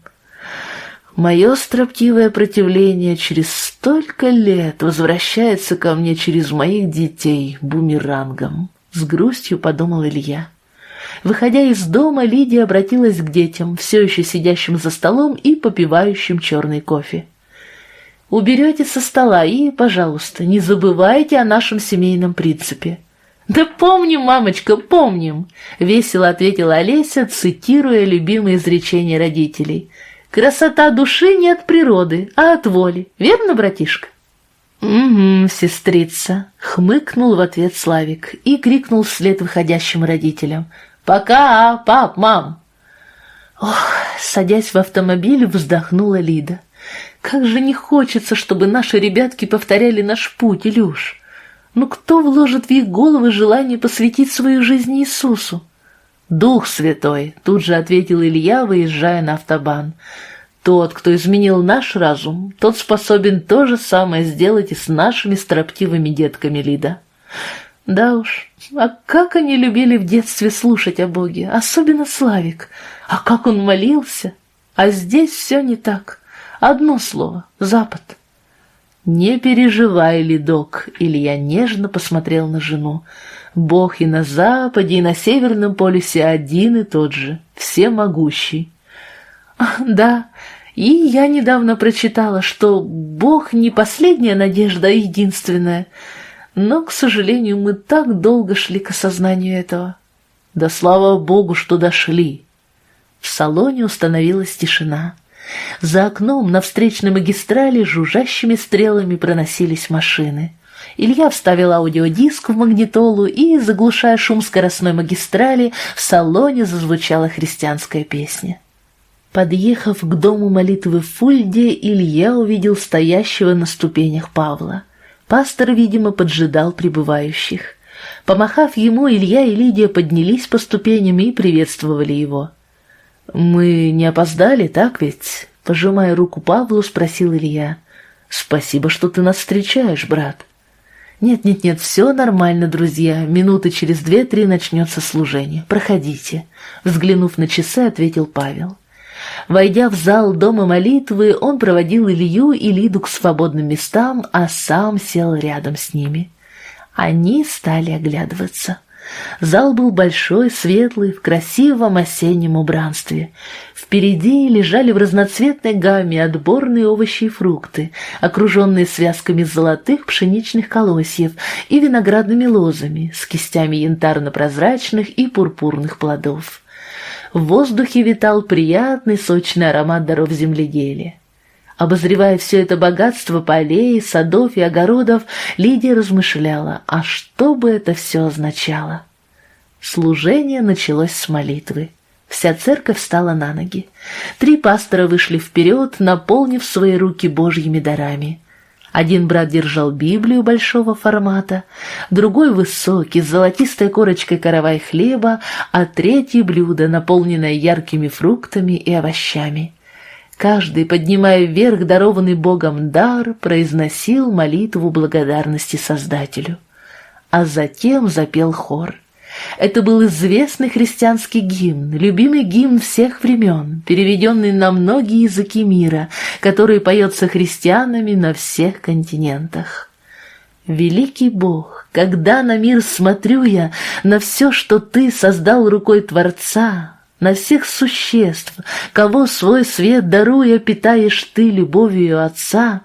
Мое строптивое противление через столько лет возвращается ко мне через моих детей бумерангом. С грустью подумал Илья. Выходя из дома, Лидия обратилась к детям, все еще сидящим за столом и попивающим черный кофе. «Уберете со стола и, пожалуйста, не забывайте о нашем семейном принципе». «Да помним, мамочка, помним!» — весело ответила Олеся, цитируя любимые изречения родителей — Красота души не от природы, а от воли. Верно, братишка? «Угу, сестрица», — хмыкнул в ответ Славик и крикнул вслед выходящим родителям. «Пока, пап, мам!» Ох, садясь в автомобиль, вздохнула Лида. «Как же не хочется, чтобы наши ребятки повторяли наш путь, Илюш! Ну кто вложит в их головы желание посвятить свою жизнь Иисусу? «Дух Святой», — тут же ответил Илья, выезжая на автобан. «Тот, кто изменил наш разум, тот способен то же самое сделать и с нашими строптивыми детками Лида». Да уж, а как они любили в детстве слушать о Боге, особенно Славик. А как он молился. А здесь все не так. Одно слово — Запад. «Не переживай, Лидок», — Илья нежно посмотрел на жену. Бог и на Западе, и на Северном полюсе один и тот же, всемогущий. Да, и я недавно прочитала, что Бог не последняя надежда, а единственная. Но, к сожалению, мы так долго шли к осознанию этого. Да слава Богу, что дошли. В салоне установилась тишина. За окном на встречной магистрали жужжащими стрелами проносились машины. Илья вставил аудиодиск в магнитолу и, заглушая шум скоростной магистрали, в салоне зазвучала христианская песня. Подъехав к дому молитвы Фульде, Илья увидел стоящего на ступенях Павла. Пастор, видимо, поджидал прибывающих. Помахав ему, Илья и Лидия поднялись по ступеням и приветствовали его. «Мы не опоздали, так ведь?» Пожимая руку Павлу, спросил Илья. «Спасибо, что ты нас встречаешь, брат». «Нет-нет-нет, все нормально, друзья. Минуты через две-три начнется служение. Проходите». Взглянув на часы, ответил Павел. Войдя в зал дома молитвы, он проводил Илью и Лиду к свободным местам, а сам сел рядом с ними. Они стали оглядываться. Зал был большой, светлый, в красивом осеннем убранстве. Впереди лежали в разноцветной гамме отборные овощи и фрукты, окруженные связками золотых пшеничных колосьев и виноградными лозами с кистями янтарно-прозрачных и пурпурных плодов. В воздухе витал приятный сочный аромат даров земледелия. Обозревая все это богатство полей, садов и огородов, Лидия размышляла, а что бы это все означало? Служение началось с молитвы. Вся церковь встала на ноги. Три пастора вышли вперед, наполнив свои руки божьими дарами. Один брат держал Библию большого формата, другой высокий, с золотистой корочкой каравай хлеба, а третье блюдо, наполненное яркими фруктами и овощами. Каждый, поднимая вверх дарованный Богом дар, произносил молитву благодарности Создателю. А затем запел хор. Это был известный христианский гимн, любимый гимн всех времен, переведенный на многие языки мира, который поется христианами на всех континентах. Великий Бог, когда на мир смотрю я, на все, что Ты создал рукой Творца, на всех существ, кого свой свет даруя, питаешь Ты любовью Отца,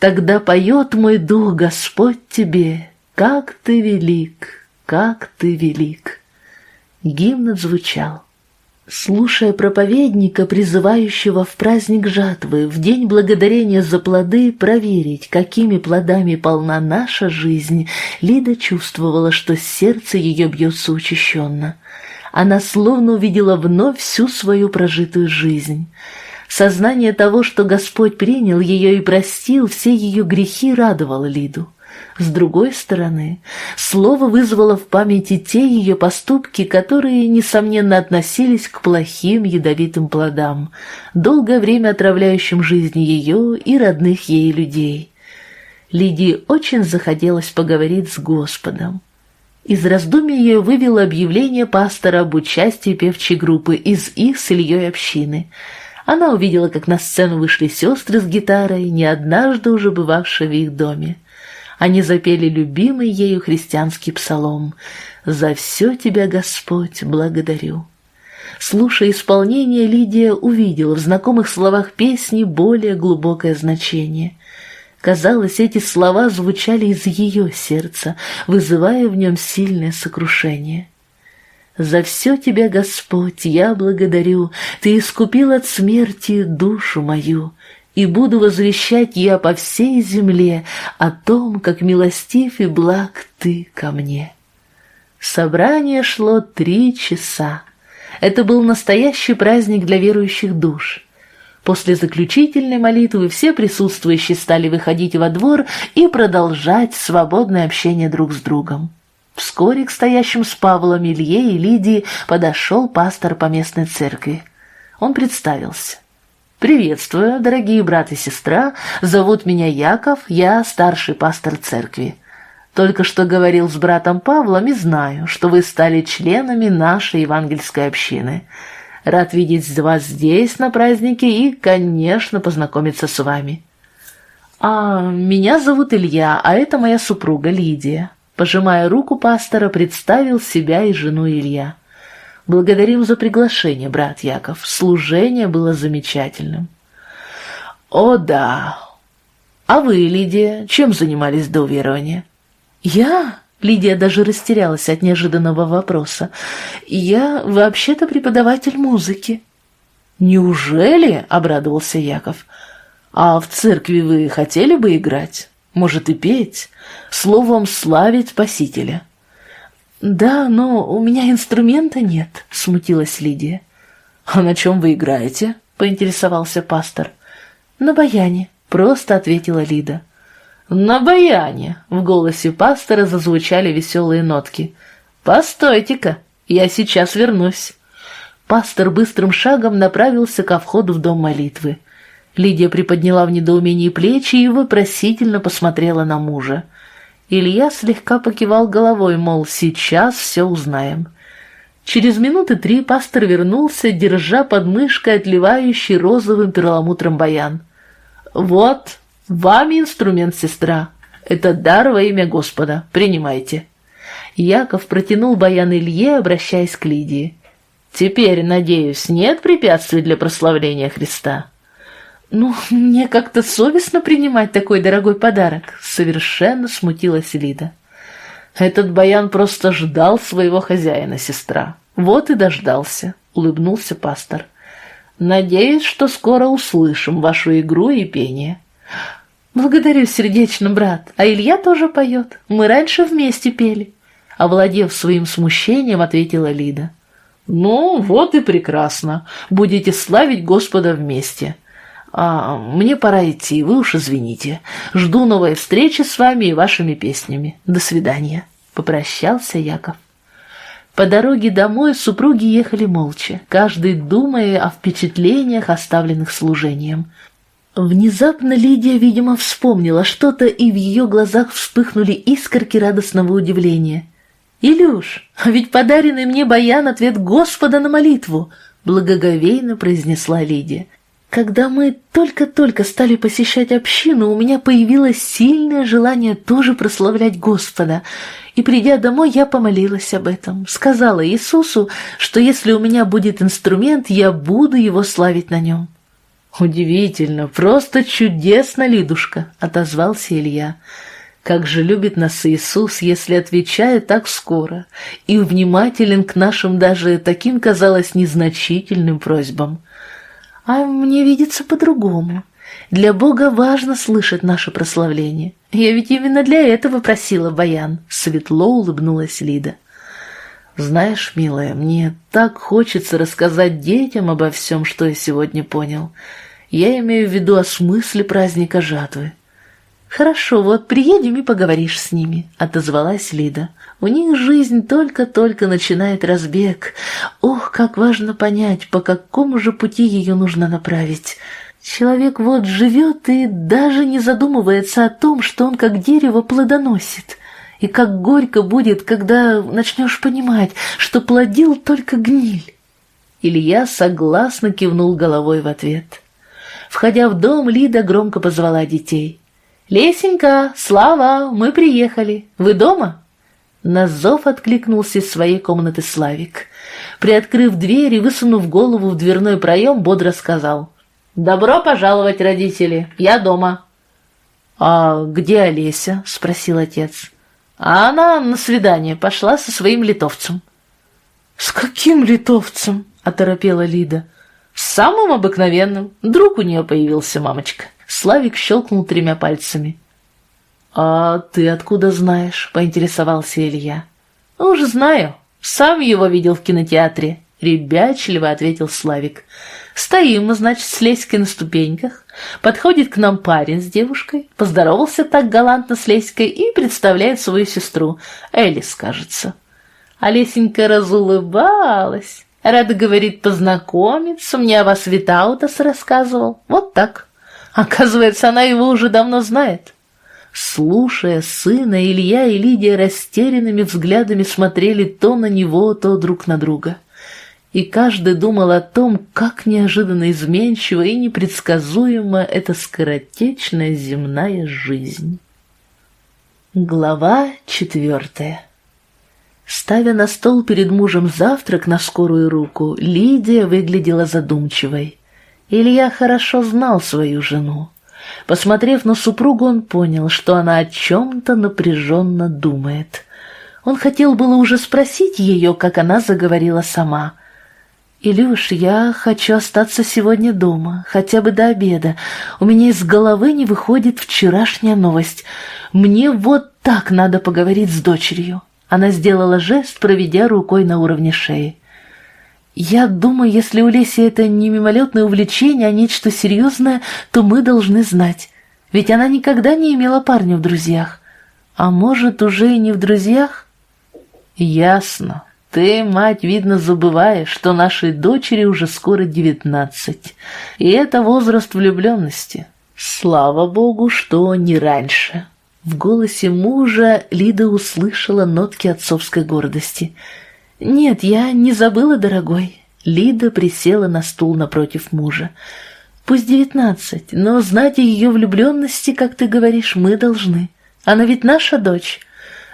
тогда поет мой дух Господь Тебе, как Ты велик, как ты велик!» Гимн звучал. Слушая проповедника, призывающего в праздник жатвы, в день благодарения за плоды, проверить, какими плодами полна наша жизнь, Лида чувствовала, что сердце ее бьется учащенно. Она словно увидела вновь всю свою прожитую жизнь. Сознание того, что Господь принял ее и простил все ее грехи, радовало Лиду. С другой стороны, слово вызвало в памяти те ее поступки, которые, несомненно, относились к плохим ядовитым плодам, долгое время отравляющим жизни ее и родных ей людей. Лидии очень захотелось поговорить с Господом. Из раздумий ее вывело объявление пастора об участии певчей группы из их с Ильей общины. Она увидела, как на сцену вышли сестры с гитарой, не однажды уже бывавшие в их доме. Они запели любимый ею христианский псалом «За все тебя, Господь, благодарю». Слушая исполнение, Лидия увидела в знакомых словах песни более глубокое значение. Казалось, эти слова звучали из ее сердца, вызывая в нем сильное сокрушение. «За все тебя, Господь, я благодарю, Ты искупил от смерти душу мою, и буду возвещать я по всей земле о том, как милостив и благ ты ко мне. Собрание шло три часа. Это был настоящий праздник для верующих душ. После заключительной молитвы все присутствующие стали выходить во двор и продолжать свободное общение друг с другом. Вскоре к стоящим с Павлом Илье и Лидии подошел пастор по местной церкви. Он представился. «Приветствую, дорогие брат и сестра. Зовут меня Яков, я старший пастор церкви. Только что говорил с братом Павлом и знаю, что вы стали членами нашей евангельской общины. Рад видеть вас здесь на празднике и, конечно, познакомиться с вами». «А меня зовут Илья, а это моя супруга Лидия». Пожимая руку пастора, представил себя и жену Илья. Благодарим за приглашение, брат Яков. Служение было замечательным. О, да. А вы, Лидия, чем занимались до уверования? Я? Лидия даже растерялась от неожиданного вопроса. Я вообще-то преподаватель музыки. Неужели? Обрадовался Яков. А в церкви вы хотели бы играть? Может и петь? Словом, славить Спасителя. «Да, но у меня инструмента нет», — смутилась Лидия. «А на чем вы играете?» — поинтересовался пастор. «На баяне», — просто ответила Лида. «На баяне!» — в голосе пастора зазвучали веселые нотки. «Постойте-ка, я сейчас вернусь». Пастор быстрым шагом направился ко входу в дом молитвы. Лидия приподняла в недоумении плечи и вопросительно посмотрела на мужа. Илья слегка покивал головой, мол, сейчас все узнаем. Через минуты три пастор вернулся, держа под мышкой отливающий розовым перламутром баян. «Вот, вами инструмент, сестра. Это дар во имя Господа. Принимайте». Яков протянул баян Илье, обращаясь к Лидии. «Теперь, надеюсь, нет препятствий для прославления Христа?» «Ну, мне как-то совестно принимать такой дорогой подарок», — совершенно смутилась Лида. «Этот баян просто ждал своего хозяина, сестра. Вот и дождался», — улыбнулся пастор. «Надеюсь, что скоро услышим вашу игру и пение». «Благодарю сердечно, брат. А Илья тоже поет. Мы раньше вместе пели». Овладев своим смущением, ответила Лида. «Ну, вот и прекрасно. Будете славить Господа вместе. А мне пора идти, вы уж извините. Жду новой встречи с вами и вашими песнями. До свидания. Попрощался Яков. По дороге домой супруги ехали молча, каждый думая о впечатлениях, оставленных служением. Внезапно Лидия, видимо, вспомнила что-то, и в ее глазах вспыхнули искорки радостного удивления. «Илюш, а ведь подаренный мне баян — ответ Господа на молитву!» — благоговейно произнесла Лидия. Когда мы только-только стали посещать общину, у меня появилось сильное желание тоже прославлять Господа. И придя домой, я помолилась об этом. Сказала Иисусу, что если у меня будет инструмент, я буду его славить на нем. «Удивительно, просто чудесно, Лидушка!» — отозвался Илья. «Как же любит нас Иисус, если отвечает так скоро и внимателен к нашим даже таким, казалось, незначительным просьбам». А мне видится по-другому. Для Бога важно слышать наше прославление. Я ведь именно для этого просила Баян. Светло улыбнулась Лида. Знаешь, милая, мне так хочется рассказать детям обо всем, что я сегодня понял. Я имею в виду о смысле праздника жатвы. «Хорошо, вот приедем и поговоришь с ними», — отозвалась Лида. «У них жизнь только-только начинает разбег. Ох, как важно понять, по какому же пути ее нужно направить. Человек вот живет и даже не задумывается о том, что он как дерево плодоносит. И как горько будет, когда начнешь понимать, что плодил только гниль». Илья согласно кивнул головой в ответ. Входя в дом, Лида громко позвала детей — «Лесенька, Слава, мы приехали. Вы дома?» На зов откликнулся из своей комнаты Славик. Приоткрыв дверь и высунув голову в дверной проем, бодро сказал. «Добро пожаловать, родители, я дома». «А где Олеся?» — спросил отец. «А она на свидание пошла со своим литовцем». «С каким литовцем?» — оторопела Лида. «С самым обыкновенным. Друг у нее появился, мамочка». Славик щелкнул тремя пальцами. «А ты откуда знаешь?» — поинтересовался Илья. «Уж знаю. Сам его видел в кинотеатре», — ребячливо ответил Славик. «Стоим мы, значит, с Леськой на ступеньках. Подходит к нам парень с девушкой, поздоровался так галантно с Леськой и представляет свою сестру. Элис, кажется». А Лесенька разулыбалась. Рада, говорит, познакомиться, мне о вас Витаутас рассказывал. Вот так. Оказывается, она его уже давно знает. Слушая сына, Илья и Лидия растерянными взглядами смотрели то на него, то друг на друга. И каждый думал о том, как неожиданно изменчива и непредсказуема эта скоротечная земная жизнь. Глава четвертая Ставя на стол перед мужем завтрак на скорую руку, Лидия выглядела задумчивой. Илья хорошо знал свою жену. Посмотрев на супругу, он понял, что она о чем-то напряженно думает. Он хотел было уже спросить ее, как она заговорила сама. «Илюш, я хочу остаться сегодня дома, хотя бы до обеда. У меня из головы не выходит вчерашняя новость. Мне вот так надо поговорить с дочерью». Она сделала жест, проведя рукой на уровне шеи. «Я думаю, если у Леси это не мимолетное увлечение, а нечто серьезное, то мы должны знать. Ведь она никогда не имела парня в друзьях. А может, уже и не в друзьях?» «Ясно. Ты, мать, видно, забываешь, что нашей дочери уже скоро девятнадцать. И это возраст влюбленности. Слава богу, что не раньше». В голосе мужа Лида услышала нотки отцовской гордости – «Нет, я не забыла, дорогой». Лида присела на стул напротив мужа. «Пусть девятнадцать, но знать о ее влюбленности, как ты говоришь, мы должны. Она ведь наша дочь».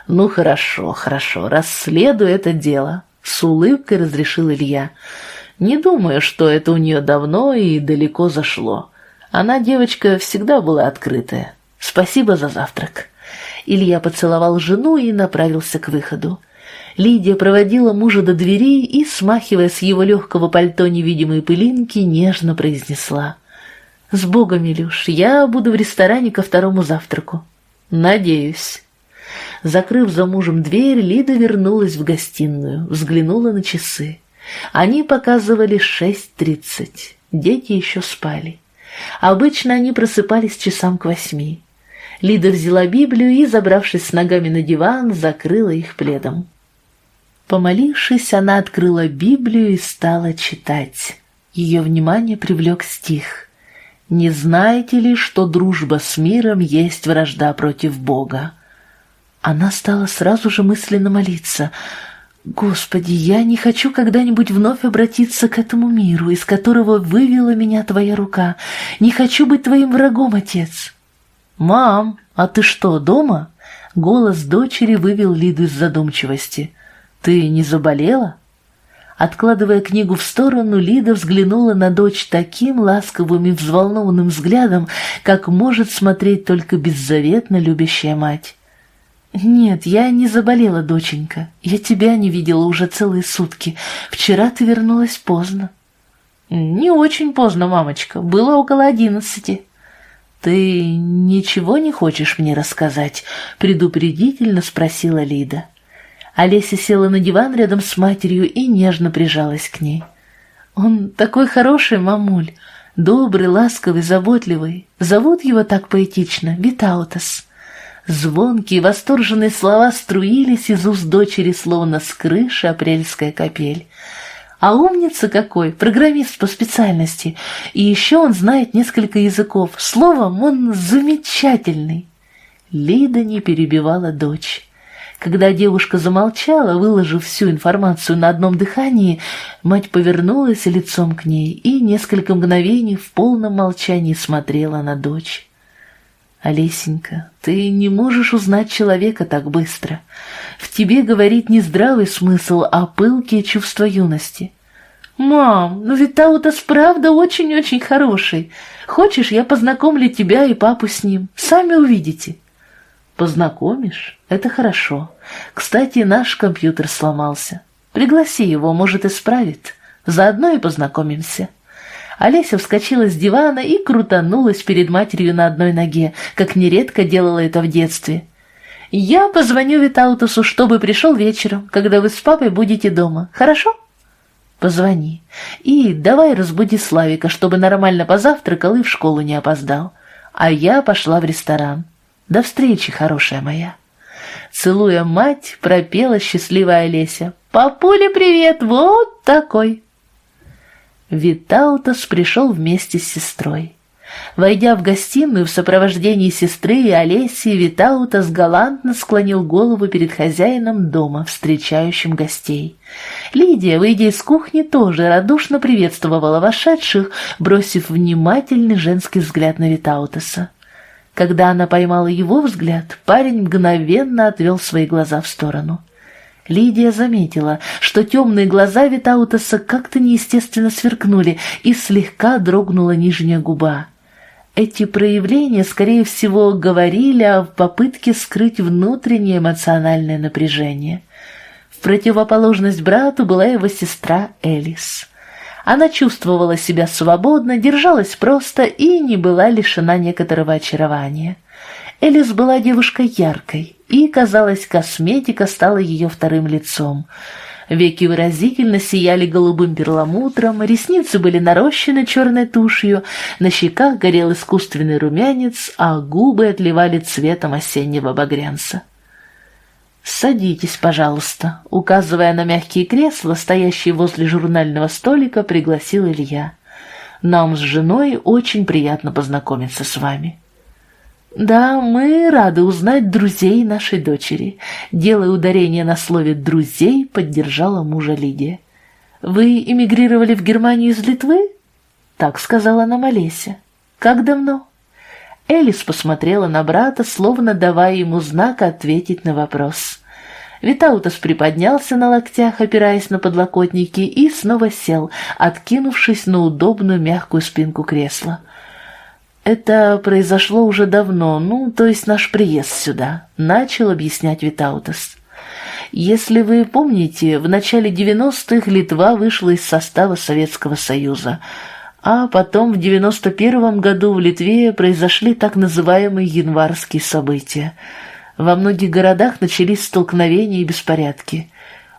«Ну, хорошо, хорошо, расследуй это дело», — с улыбкой разрешил Илья. «Не думаю, что это у нее давно и далеко зашло. Она, девочка, всегда была открытая. Спасибо за завтрак». Илья поцеловал жену и направился к выходу. Лидия проводила мужа до дверей и, смахивая с его легкого пальто невидимые пылинки, нежно произнесла. «С Богом, Илюш, я буду в ресторане ко второму завтраку». «Надеюсь». Закрыв за мужем дверь, Лида вернулась в гостиную, взглянула на часы. Они показывали шесть тридцать. Дети еще спали. Обычно они просыпались часам к восьми. Лида взяла Библию и, забравшись с ногами на диван, закрыла их пледом. Помолившись, она открыла Библию и стала читать. Ее внимание привлек стих. «Не знаете ли, что дружба с миром есть вражда против Бога?» Она стала сразу же мысленно молиться. «Господи, я не хочу когда-нибудь вновь обратиться к этому миру, из которого вывела меня Твоя рука. Не хочу быть Твоим врагом, Отец». «Мам, а ты что, дома?» Голос дочери вывел Лиду из задумчивости. «Ты не заболела?» Откладывая книгу в сторону, Лида взглянула на дочь таким ласковым и взволнованным взглядом, как может смотреть только беззаветно любящая мать. «Нет, я не заболела, доченька. Я тебя не видела уже целые сутки. Вчера ты вернулась поздно». «Не очень поздно, мамочка. Было около одиннадцати». «Ты ничего не хочешь мне рассказать?» — предупредительно спросила Лида. Олеся села на диван рядом с матерью и нежно прижалась к ней. «Он такой хороший, мамуль, добрый, ласковый, заботливый. Зовут его так поэтично — Витаутас». Звонкие, восторженные слова струились из уст дочери, словно с крыши апрельская капель. А умница какой, программист по специальности. И еще он знает несколько языков. Словом, он замечательный. Лида не перебивала дочь. Когда девушка замолчала, выложив всю информацию на одном дыхании, мать повернулась лицом к ней и несколько мгновений в полном молчании смотрела на дочь. «Олесенька, ты не можешь узнать человека так быстро. В тебе говорит не здравый смысл, а пылкие чувства юности». «Мам, ну ведь Таутас правда очень-очень хороший. Хочешь, я познакомлю тебя и папу с ним? Сами увидите». Познакомишь? Это хорошо. Кстати, наш компьютер сломался. Пригласи его, может, исправит. Заодно и познакомимся». Олеся вскочила с дивана и крутанулась перед матерью на одной ноге, как нередко делала это в детстве. «Я позвоню Витаутусу, чтобы пришел вечером, когда вы с папой будете дома. Хорошо?» «Позвони. И давай разбуди Славика, чтобы нормально позавтракал и в школу не опоздал. А я пошла в ресторан. До встречи, хорошая моя!» Целуя мать, пропела счастливая Олеся. «Папуля, привет! Вот такой!» Витаутас пришел вместе с сестрой. Войдя в гостиную в сопровождении сестры и Олеси, Витаутас галантно склонил голову перед хозяином дома, встречающим гостей. Лидия, выйдя из кухни, тоже радушно приветствовала вошедших, бросив внимательный женский взгляд на Витаутаса. Когда она поймала его взгляд, парень мгновенно отвел свои глаза в сторону. Лидия заметила, что темные глаза Витаутаса как-то неестественно сверкнули и слегка дрогнула нижняя губа. Эти проявления, скорее всего, говорили о попытке скрыть внутреннее эмоциональное напряжение. В противоположность брату была его сестра Элис. Она чувствовала себя свободно, держалась просто и не была лишена некоторого очарования. Элис была девушкой яркой, и, казалось, косметика стала ее вторым лицом. Веки выразительно сияли голубым перламутром, ресницы были нарощены черной тушью, на щеках горел искусственный румянец, а губы отливали цветом осеннего багрянца. «Садитесь, пожалуйста», — указывая на мягкие кресла, стоящие возле журнального столика, пригласил Илья. «Нам с женой очень приятно познакомиться с вами». «Да, мы рады узнать друзей нашей дочери», — делая ударение на слове «друзей», поддержала мужа Лидия. «Вы эмигрировали в Германию из Литвы?» Так сказала нам Олеся. «Как давно?» Элис посмотрела на брата, словно давая ему знак ответить на вопрос. Витаутас приподнялся на локтях, опираясь на подлокотники, и снова сел, откинувшись на удобную мягкую спинку кресла. «Это произошло уже давно, ну, то есть наш приезд сюда», — начал объяснять Витаутас. «Если вы помните, в начале 90-х Литва вышла из состава Советского Союза, а потом в 91-м году в Литве произошли так называемые январские события. Во многих городах начались столкновения и беспорядки».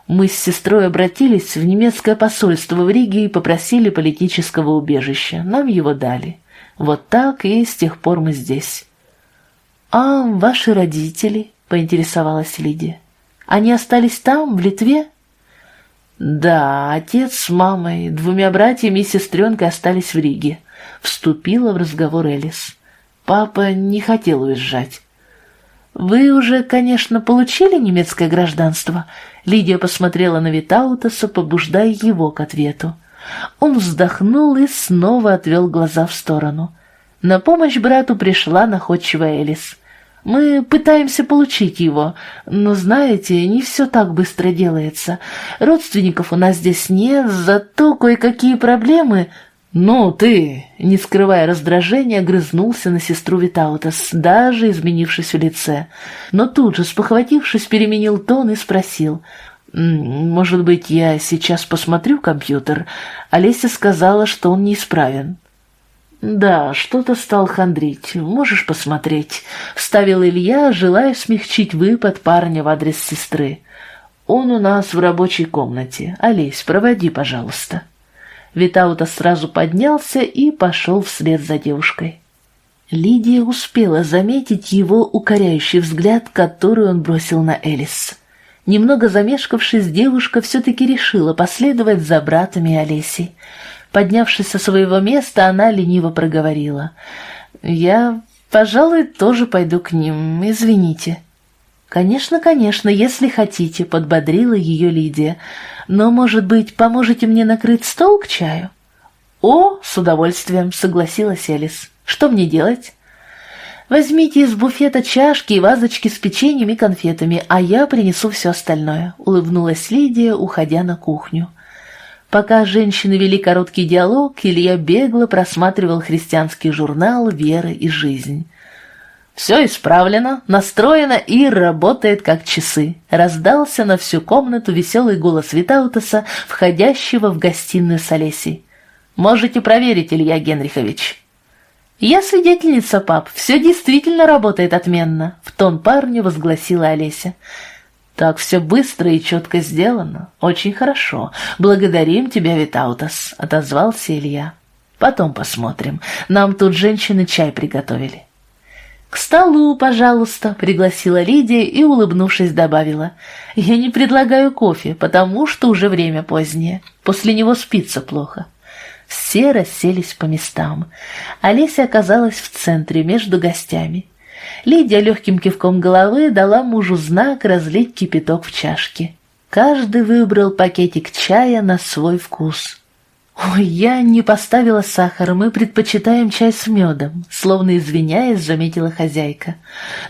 Мы с сестрой обратились в немецкое посольство в Риге и попросили политического убежища. Нам его дали. Вот так и с тех пор мы здесь. «А ваши родители?» — поинтересовалась Лидия. «Они остались там, в Литве?» «Да, отец с мамой, двумя братьями и сестренкой остались в Риге», — вступила в разговор Элис. «Папа не хотел уезжать». «Вы уже, конечно, получили немецкое гражданство?» Лидия посмотрела на Витаутаса, побуждая его к ответу. Он вздохнул и снова отвел глаза в сторону. На помощь брату пришла находчивая Элис. «Мы пытаемся получить его, но, знаете, не все так быстро делается. Родственников у нас здесь нет, зато кое-какие проблемы...» «Ну, ты!» — не скрывая раздражения, грызнулся на сестру Витаутас, даже изменившись в лице. Но тут же, спохватившись, переменил тон и спросил. «Может быть, я сейчас посмотрю компьютер?» Олеся сказала, что он неисправен. «Да, что-то стал хандрить. Можешь посмотреть?» — вставил Илья, желая смягчить выпад парня в адрес сестры. «Он у нас в рабочей комнате. Олесь, проводи, пожалуйста». Витаута сразу поднялся и пошел вслед за девушкой. Лидия успела заметить его укоряющий взгляд, который он бросил на Элис. Немного замешкавшись, девушка все-таки решила последовать за братами Олесей. Поднявшись со своего места, она лениво проговорила. «Я, пожалуй, тоже пойду к ним, извините». «Конечно, конечно, если хотите», — подбодрила ее Лидия. «Но, может быть, поможете мне накрыть стол к чаю?» «О, с удовольствием», — согласилась Элис. «Что мне делать?» «Возьмите из буфета чашки и вазочки с печеньем и конфетами, а я принесу все остальное», — улыбнулась Лидия, уходя на кухню. Пока женщины вели короткий диалог, Илья бегло просматривал христианский журнал «Вера и жизнь». «Все исправлено, настроено и работает как часы», — раздался на всю комнату веселый голос Витаутаса, входящего в гостиную с Олесей. «Можете проверить, Илья Генрихович». «Я свидетельница, пап, все действительно работает отменно», — в тон парню возгласила Олеся. «Так все быстро и четко сделано. Очень хорошо. Благодарим тебя, Витаутас», — отозвался Илья. «Потом посмотрим. Нам тут женщины чай приготовили». «К столу, пожалуйста», — пригласила Лидия и, улыбнувшись, добавила. «Я не предлагаю кофе, потому что уже время позднее. После него спится плохо». Все расселись по местам. Олеся оказалась в центре, между гостями. Лидия легким кивком головы дала мужу знак разлить кипяток в чашке. Каждый выбрал пакетик чая на свой вкус. «Ой, я не поставила сахар, мы предпочитаем чай с медом», словно извиняясь, заметила хозяйка.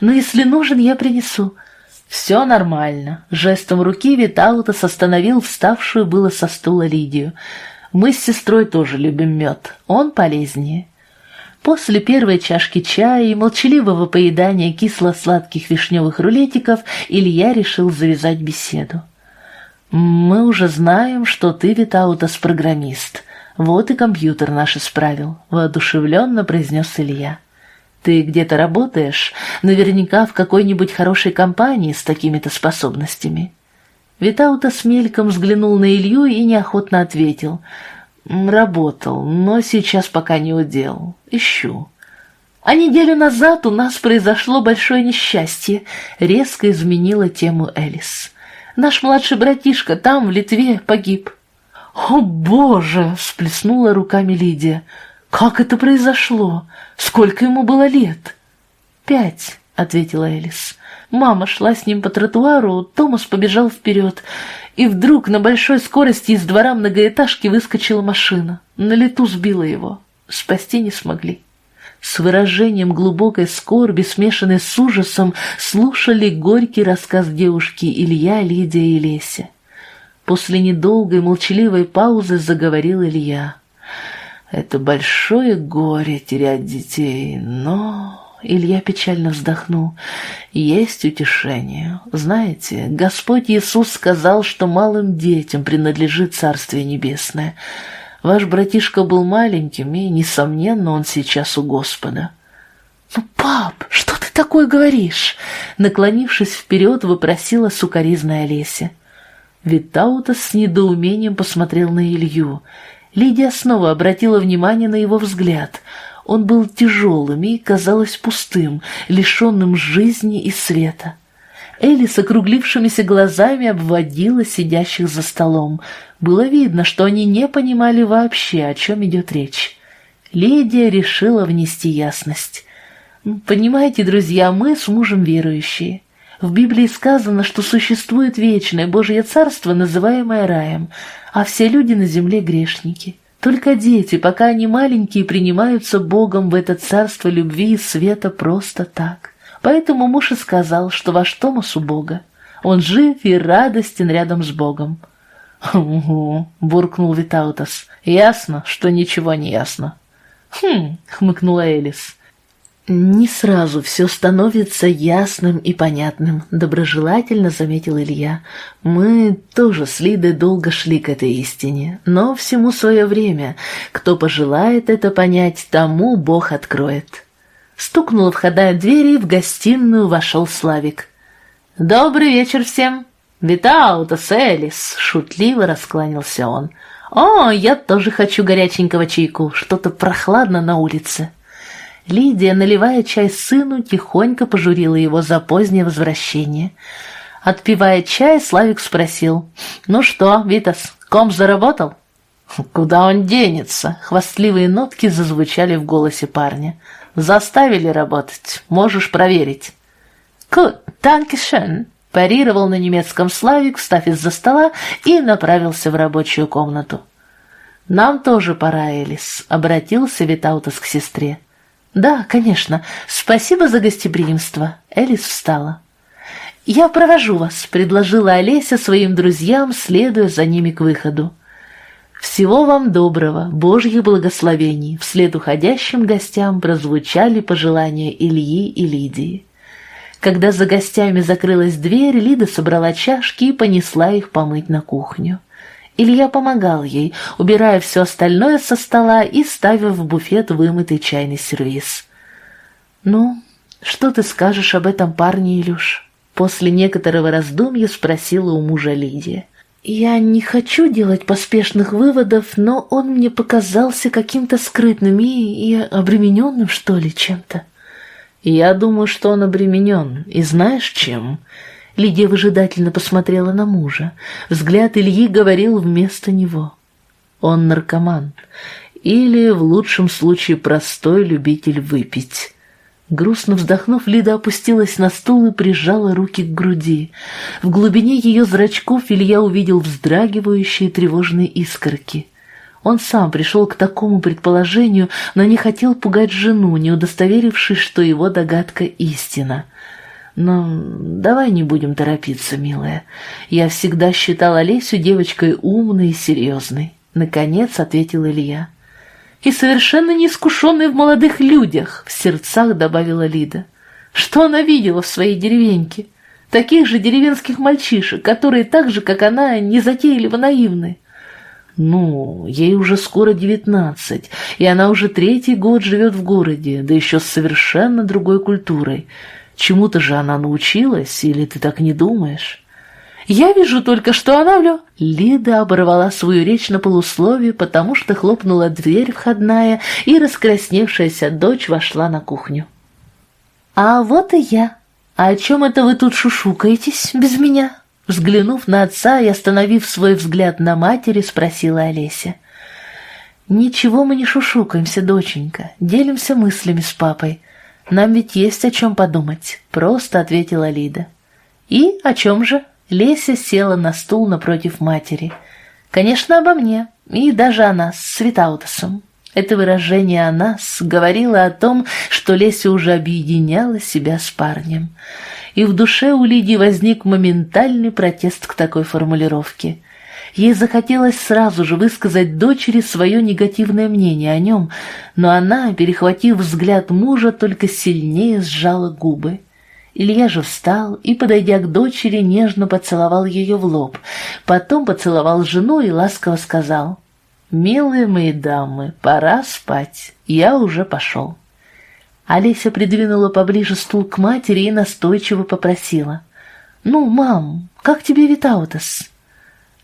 «Но если нужен, я принесу». «Все нормально», — жестом руки Витаутас остановил вставшую было со стула Лидию. «Мы с сестрой тоже любим мед, он полезнее». После первой чашки чая и молчаливого поедания кисло-сладких вишневых рулетиков Илья решил завязать беседу. «Мы уже знаем, что ты, Витаутас, программист. Вот и компьютер наш исправил», — воодушевленно произнес Илья. «Ты где-то работаешь? Наверняка в какой-нибудь хорошей компании с такими-то способностями». Витаутас мельком взглянул на Илью и неохотно ответил. «Работал, но сейчас пока не удел. Ищу». «А неделю назад у нас произошло большое несчастье», — резко изменила тему Элис. Наш младший братишка там, в Литве, погиб». «О, Боже!» — всплеснула руками Лидия. «Как это произошло? Сколько ему было лет?» «Пять», — ответила Элис. Мама шла с ним по тротуару, Томас побежал вперед, и вдруг на большой скорости из двора многоэтажки выскочила машина. На лету сбила его. Спасти не смогли с выражением глубокой скорби, смешанной с ужасом, слушали горький рассказ девушки Илья, Лидия и Леся. После недолгой молчаливой паузы заговорил Илья. «Это большое горе терять детей, но...» Илья печально вздохнул. «Есть утешение. Знаете, Господь Иисус сказал, что малым детям принадлежит Царствие Небесное». Ваш братишка был маленьким, и, несомненно, он сейчас у Господа». «Ну, пап, что ты такое говоришь?» Наклонившись вперед, вопросила сукоризная Олеся. Витаутас с недоумением посмотрел на Илью. Лидия снова обратила внимание на его взгляд. Он был тяжелым и, казалось, пустым, лишенным жизни и света. Элли с округлившимися глазами обводила сидящих за столом. Было видно, что они не понимали вообще, о чем идет речь. Лидия решила внести ясность. «Понимаете, друзья, мы с мужем верующие. В Библии сказано, что существует вечное Божье Царство, называемое раем, а все люди на земле грешники. Только дети, пока они маленькие, принимаются Богом в это царство любви и света просто так. Поэтому муж и сказал, что ваш Томас у Бога. Он жив и радостен рядом с Богом. «Угу», — буркнул Витаутас. «Ясно, что ничего не ясно». «Хм», — хмыкнула Элис. «Не сразу все становится ясным и понятным», — доброжелательно заметил Илья. «Мы тоже с Лидой долго шли к этой истине, но всему свое время. Кто пожелает это понять, тому Бог откроет». Стукнула входная дверь, и в гостиную вошел Славик. «Добрый вечер всем!» «Витаута, Селис!» — шутливо раскланялся он. «О, я тоже хочу горяченького чайку, что-то прохладно на улице». Лидия, наливая чай сыну, тихонько пожурила его за позднее возвращение. Отпивая чай, Славик спросил, «Ну что, Витас, ком заработал?» «Куда он денется?» — хвастливые нотки зазвучали в голосе парня. Заставили работать, можешь проверить». «Gut, danke schön», — парировал на немецком Славик, встав из-за стола и направился в рабочую комнату. «Нам тоже пора, Элис», — обратился Витаутас к сестре. «Да, конечно. Спасибо за гостеприимство». Элис встала. «Я провожу вас», — предложила Олеся своим друзьям, следуя за ними к выходу. Всего вам доброго, Божьих благословений. Вслед уходящим гостям прозвучали пожелания Ильи и Лидии. Когда за гостями закрылась дверь, Лида собрала чашки и понесла их помыть на кухню. Илья помогал ей, убирая все остальное со стола и ставя в буфет вымытый чайный сервиз. «Ну, что ты скажешь об этом парне, Илюш?» После некоторого раздумья спросила у мужа Лидия. Я не хочу делать поспешных выводов, но он мне показался каким-то скрытным и, и обремененным, что ли, чем-то. Я думаю, что он обременен, и знаешь чем? Лидия выжидательно посмотрела на мужа. Взгляд Ильи говорил вместо него. Он наркоман. Или, в лучшем случае, простой любитель выпить. Грустно вздохнув, Лида опустилась на стул и прижала руки к груди. В глубине ее зрачков Илья увидел вздрагивающие тревожные искорки. Он сам пришел к такому предположению, но не хотел пугать жену, не удостоверившись, что его догадка истина. Но давай не будем торопиться, милая. Я всегда считала Лесю девочкой умной и серьезной. Наконец ответил Илья. И совершенно неискушенной в молодых людях, в сердцах добавила Лида. Что она видела в своей деревеньке? Таких же деревенских мальчишек, которые так же, как она, незатейливо наивны. Ну, ей уже скоро девятнадцать, и она уже третий год живет в городе, да еще с совершенно другой культурой. Чему-то же она научилась, или ты так не думаешь? Я вижу только, что она влю... Лида оборвала свою речь на полусловие, потому что хлопнула дверь входная, и раскрасневшаяся дочь вошла на кухню. «А вот и я. А о чем это вы тут шушукаетесь без меня?» Взглянув на отца и остановив свой взгляд на матери, спросила Олеся. «Ничего мы не шушукаемся, доченька, делимся мыслями с папой. Нам ведь есть о чем подумать», — просто ответила Лида. «И о чем же?» Леся села на стул напротив матери. «Конечно, обо мне, и даже о нас, с Витаутасом». Это выражение о нас говорило о том, что Леся уже объединяла себя с парнем. И в душе у Лидии возник моментальный протест к такой формулировке. Ей захотелось сразу же высказать дочери свое негативное мнение о нем, но она, перехватив взгляд мужа, только сильнее сжала губы. Илья же встал и, подойдя к дочери, нежно поцеловал ее в лоб, потом поцеловал жену и ласково сказал «Милые мои дамы, пора спать, я уже пошел». Олеся придвинула поближе стул к матери и настойчиво попросила «Ну, мам, как тебе Витаутас?»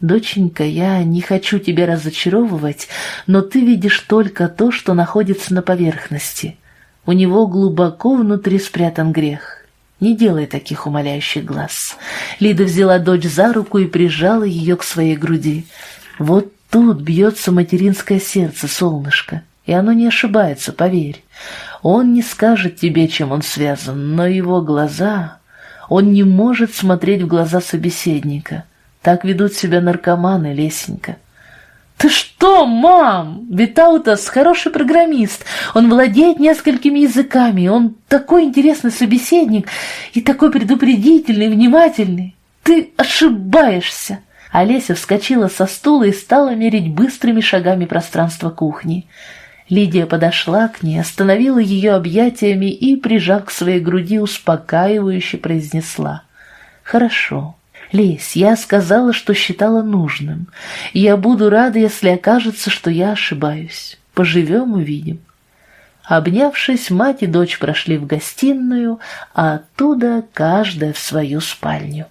«Доченька, я не хочу тебя разочаровывать, но ты видишь только то, что находится на поверхности. У него глубоко внутри спрятан грех. Не делай таких умоляющих глаз». Лида взяла дочь за руку и прижала ее к своей груди. «Вот тут бьется материнское сердце, солнышко, и оно не ошибается, поверь. Он не скажет тебе, чем он связан, но его глаза... Он не может смотреть в глаза собеседника». Так ведут себя наркоманы, Лесенька. «Ты что, мам? Витаутас хороший программист. Он владеет несколькими языками. Он такой интересный собеседник и такой предупредительный, внимательный. Ты ошибаешься!» Олеся вскочила со стула и стала мерить быстрыми шагами пространство кухни. Лидия подошла к ней, остановила ее объятиями и, прижав к своей груди, успокаивающе произнесла. «Хорошо, Лесь, я сказала, что считала нужным. Я буду рада, если окажется, что я ошибаюсь. Поживем — увидим. Обнявшись, мать и дочь прошли в гостиную, а оттуда каждая в свою спальню.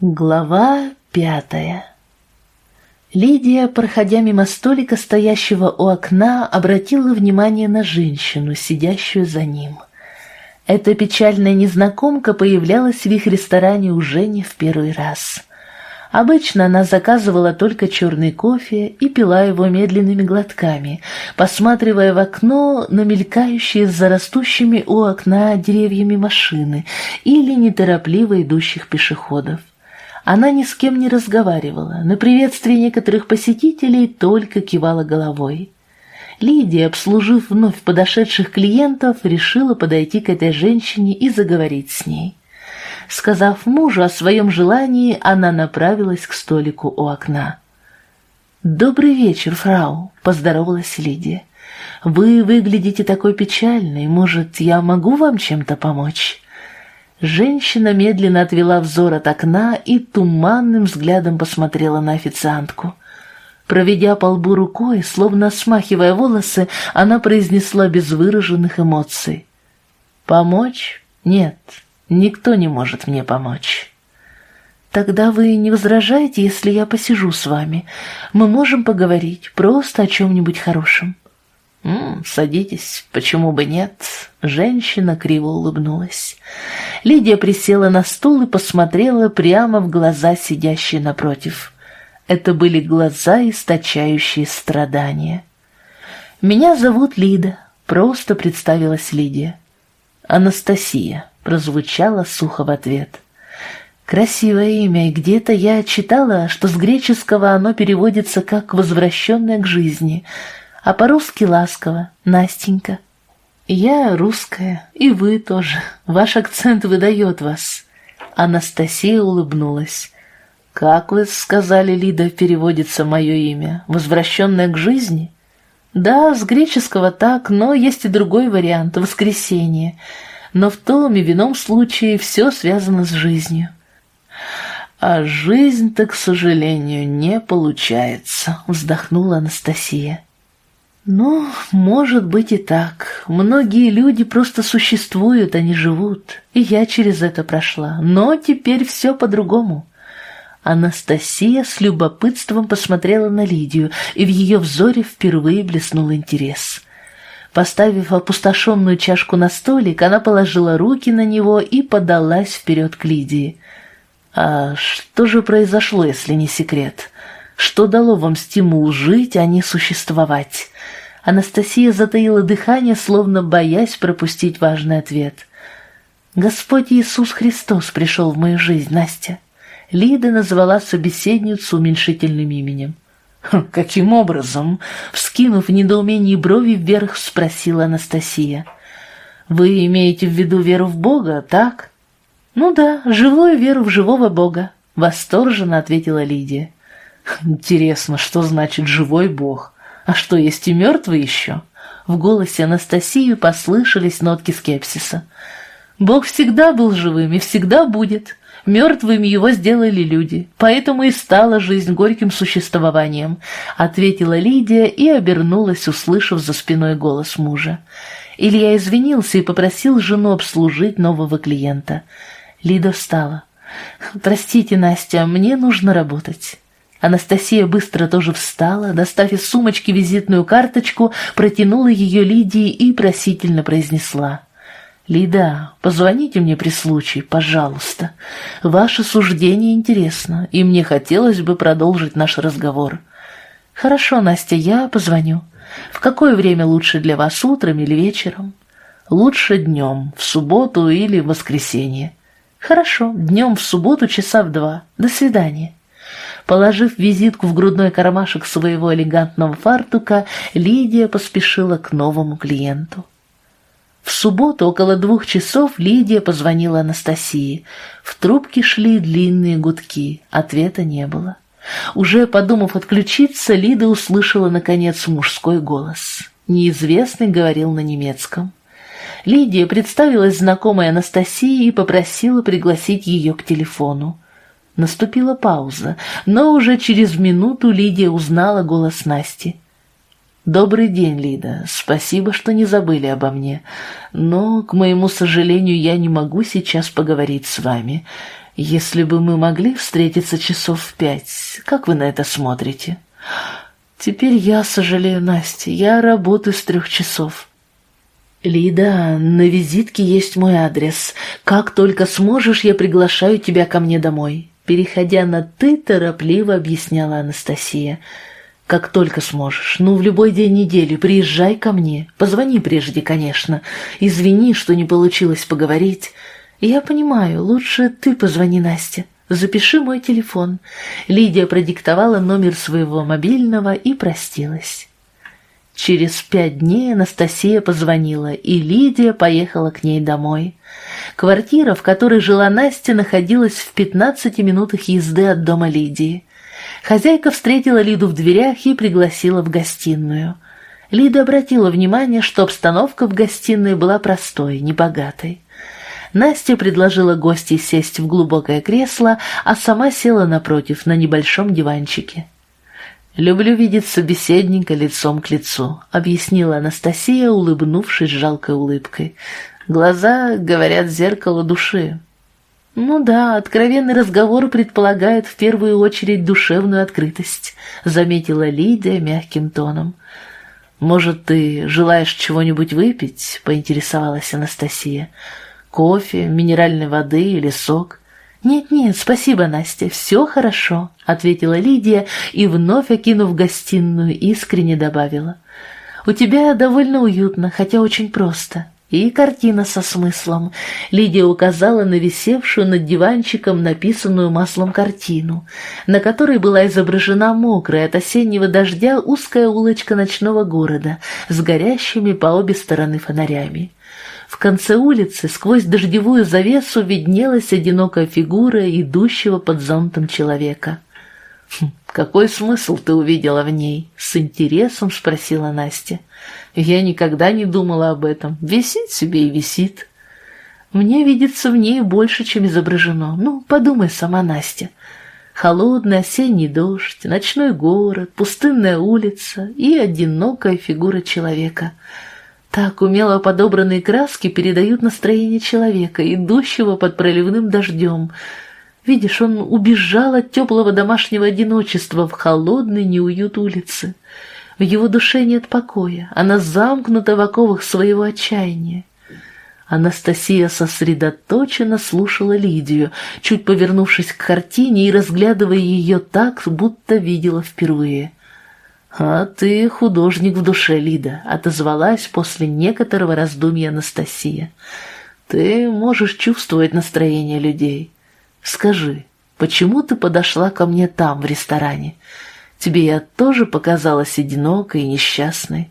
Глава пятая Лидия, проходя мимо столика, стоящего у окна, обратила внимание на женщину, сидящую за ним — эта печальная незнакомка появлялась в их ресторане уже не в первый раз. Обычно она заказывала только черный кофе и пила его медленными глотками, посматривая в окно на мелькающие за растущими у окна деревьями машины или неторопливо идущих пешеходов. Она ни с кем не разговаривала, на приветствие некоторых посетителей только кивала головой. Лидия, обслужив вновь подошедших клиентов, решила подойти к этой женщине и заговорить с ней. Сказав мужу о своем желании, она направилась к столику у окна. «Добрый вечер, фрау», — поздоровалась Лидия. «Вы выглядите такой печальной. Может, я могу вам чем-то помочь?» Женщина медленно отвела взор от окна и туманным взглядом посмотрела на официантку. Проведя по лбу рукой, словно смахивая волосы, она произнесла без выраженных эмоций. «Помочь? Нет, никто не может мне помочь». «Тогда вы не возражаете, если я посижу с вами? Мы можем поговорить просто о чем-нибудь хорошем». «М -м, «Садитесь, почему бы нет?» Женщина криво улыбнулась. Лидия присела на стул и посмотрела прямо в глаза сидящей напротив. Это были глаза, источающие страдания. «Меня зовут Лида», — просто представилась Лидия. «Анастасия», — прозвучало сухо в ответ. Красивое имя, и где-то я читала, что с греческого оно переводится как «возвращенная к жизни», а по-русски ласково «Настенька». «Я русская, и вы тоже. Ваш акцент выдает вас». Анастасия улыбнулась. «Как вы сказали, Лида, переводится мое имя? Возвращенное к жизни?» «Да, с греческого так, но есть и другой вариант — воскресенье. Но в том и в ином случае все связано с жизнью». «А жизнь-то, к сожалению, не получается», — вздохнула Анастасия. «Ну, может быть и так. Многие люди просто существуют, не живут. И я через это прошла. Но теперь все по-другому». Анастасия с любопытством посмотрела на Лидию, и в ее взоре впервые блеснул интерес. Поставив опустошенную чашку на столик, она положила руки на него и подалась вперед к Лидии. «А что же произошло, если не секрет? Что дало вам стимул жить, а не существовать?» Анастасия затаила дыхание, словно боясь пропустить важный ответ. «Господь Иисус Христос пришел в мою жизнь, Настя». Лида назвала собеседницу уменьшительным именем. «Хм, «Каким образом?» — вскинув в недоумении брови вверх, спросила Анастасия. «Вы имеете в виду веру в Бога, так?» «Ну да, живую веру в живого Бога», — восторженно ответила Лидия. «Интересно, что значит «живой Бог»? А что, есть и мертвый еще?» В голосе Анастасии послышались нотки скепсиса. «Бог всегда был живым и всегда будет. Мертвыми его сделали люди, поэтому и стала жизнь горьким существованием», ответила Лидия и обернулась, услышав за спиной голос мужа. Илья извинился и попросил жену обслужить нового клиента. Лида встала. «Простите, Настя, мне нужно работать». Анастасия быстро тоже встала, достав из сумочки визитную карточку, протянула ее Лидии и просительно произнесла. «Лида, позвоните мне при случае, пожалуйста. Ваше суждение интересно, и мне хотелось бы продолжить наш разговор». «Хорошо, Настя, я позвоню. В какое время лучше для вас, утром или вечером?» «Лучше днем, в субботу или в воскресенье». «Хорошо, днем в субботу часа в два. До свидания». Положив визитку в грудной кармашек своего элегантного фартука, Лидия поспешила к новому клиенту. В субботу около двух часов Лидия позвонила Анастасии. В трубке шли длинные гудки, ответа не было. Уже подумав отключиться, Лида услышала, наконец, мужской голос. Неизвестный говорил на немецком. Лидия представилась знакомой Анастасии и попросила пригласить ее к телефону. Наступила пауза, но уже через минуту Лидия узнала голос Насти. «Добрый день, Лида. Спасибо, что не забыли обо мне. Но, к моему сожалению, я не могу сейчас поговорить с вами. Если бы мы могли встретиться часов в пять, как вы на это смотрите?» «Теперь я сожалею, Настя. Я работаю с трех часов». «Лида, на визитке есть мой адрес. Как только сможешь, я приглашаю тебя ко мне домой. Переходя на «ты», торопливо объясняла Анастасия. «Как только сможешь. Ну, в любой день недели приезжай ко мне. Позвони прежде, конечно. Извини, что не получилось поговорить. Я понимаю, лучше ты позвони Насте. Запиши мой телефон». Лидия продиктовала номер своего мобильного и простилась. Через пять дней Анастасия позвонила, и Лидия поехала к ней домой. Квартира, в которой жила Настя, находилась в пятнадцати минутах езды от дома Лидии. Хозяйка встретила Лиду в дверях и пригласила в гостиную. Лида обратила внимание, что обстановка в гостиной была простой, небогатой. Настя предложила гостей сесть в глубокое кресло, а сама села напротив на небольшом диванчике. «Люблю видеть собеседника лицом к лицу», — объяснила Анастасия, улыбнувшись жалкой улыбкой. «Глаза, говорят, зеркало души». «Ну да, откровенный разговор предполагает в первую очередь душевную открытость», — заметила Лидия мягким тоном. «Может, ты желаешь чего-нибудь выпить?» — поинтересовалась Анастасия. «Кофе, минеральной воды или сок?» «Нет-нет, спасибо, Настя, все хорошо», — ответила Лидия и, вновь окинув гостиную, искренне добавила. «У тебя довольно уютно, хотя очень просто. И картина со смыслом. Лидия указала на висевшую над диванчиком написанную маслом картину, на которой была изображена мокрая от осеннего дождя узкая улочка ночного города с горящими по обе стороны фонарями. В конце улицы сквозь дождевую завесу виднелась одинокая фигура идущего под зонтом человека. «Хм, «Какой смысл ты увидела в ней?» — с интересом спросила Настя. Я никогда не думала об этом. Висит себе и висит. Мне видится в ней больше, чем изображено. Ну, подумай сама, Настя. Холодный осенний дождь, ночной город, пустынная улица и одинокая фигура человека. Так умело подобранные краски передают настроение человека, идущего под проливным дождем. Видишь, он убежал от теплого домашнего одиночества в холодный неуют улицы. В его душе нет покоя, она замкнута в оковах своего отчаяния. Анастасия сосредоточенно слушала Лидию, чуть повернувшись к картине и разглядывая ее так, будто видела впервые. «А ты художник в душе, Лида», — отозвалась после некоторого раздумья Анастасия. «Ты можешь чувствовать настроение людей. Скажи, почему ты подошла ко мне там, в ресторане? Тебе я тоже показалась одинокой и несчастной.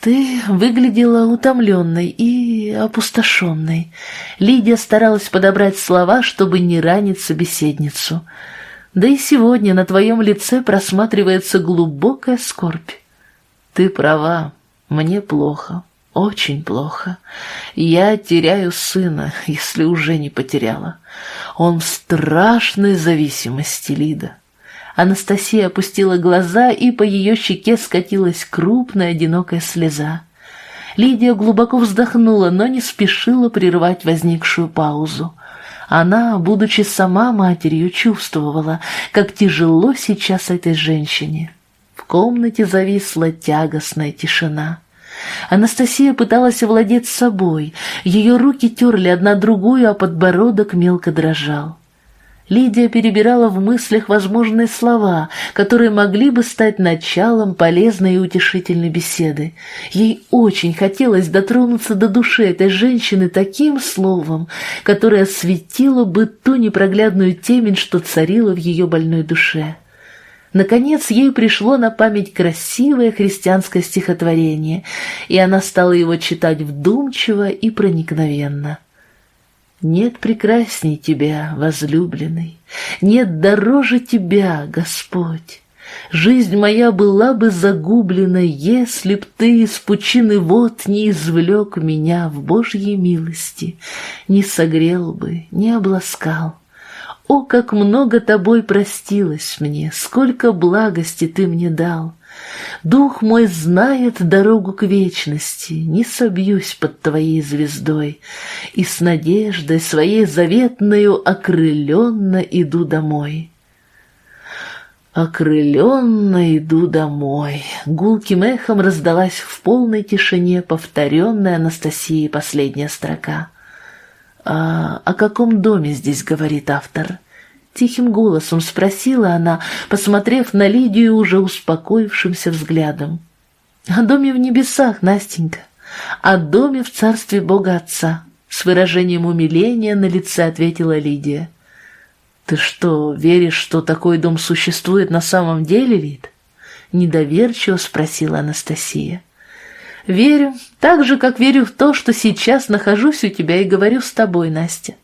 Ты выглядела утомленной и опустошенной. Лидия старалась подобрать слова, чтобы не ранить собеседницу. Да и сегодня на твоем лице просматривается глубокая скорбь. Ты права, мне плохо, очень плохо. Я теряю сына, если уже не потеряла. Он в страшной зависимости, Лида. Анастасия опустила глаза, и по ее щеке скатилась крупная одинокая слеза. Лидия глубоко вздохнула, но не спешила прервать возникшую паузу. Она, будучи сама матерью, чувствовала, как тяжело сейчас этой женщине. В комнате зависла тягостная тишина. Анастасия пыталась овладеть собой, ее руки терли одна другую, а подбородок мелко дрожал. Лидия перебирала в мыслях возможные слова, которые могли бы стать началом полезной и утешительной беседы. Ей очень хотелось дотронуться до души этой женщины таким словом, которое осветило бы ту непроглядную темень, что царила в ее больной душе. Наконец ей пришло на память красивое христианское стихотворение, и она стала его читать вдумчиво и проникновенно. Нет прекрасней тебя, возлюбленный, Нет дороже тебя, Господь. Жизнь моя была бы загублена, Если б ты из пучины вод Не извлек меня в Божьей милости, Не согрел бы, не обласкал. О, как много тобой простилось мне, Сколько благости ты мне дал! Дух мой знает дорогу к вечности, Не собьюсь под твоей звездой, И с надеждой своей заветною Окрыленно иду домой. Окрыленно иду домой. Гулким эхом раздалась в полной тишине повторенная Анастасией последняя строка. «А о каком доме здесь говорит автор?» Тихим голосом спросила она, посмотрев на Лидию уже успокоившимся взглядом. «О доме в небесах, Настенька, о доме в царстве Бога Отца», с выражением умиления на лице ответила Лидия. «Ты что, веришь, что такой дом существует на самом деле, Лид?» Недоверчиво спросила Анастасия. «Верю, так же, как верю в то, что сейчас нахожусь у тебя и говорю с тобой, Настя.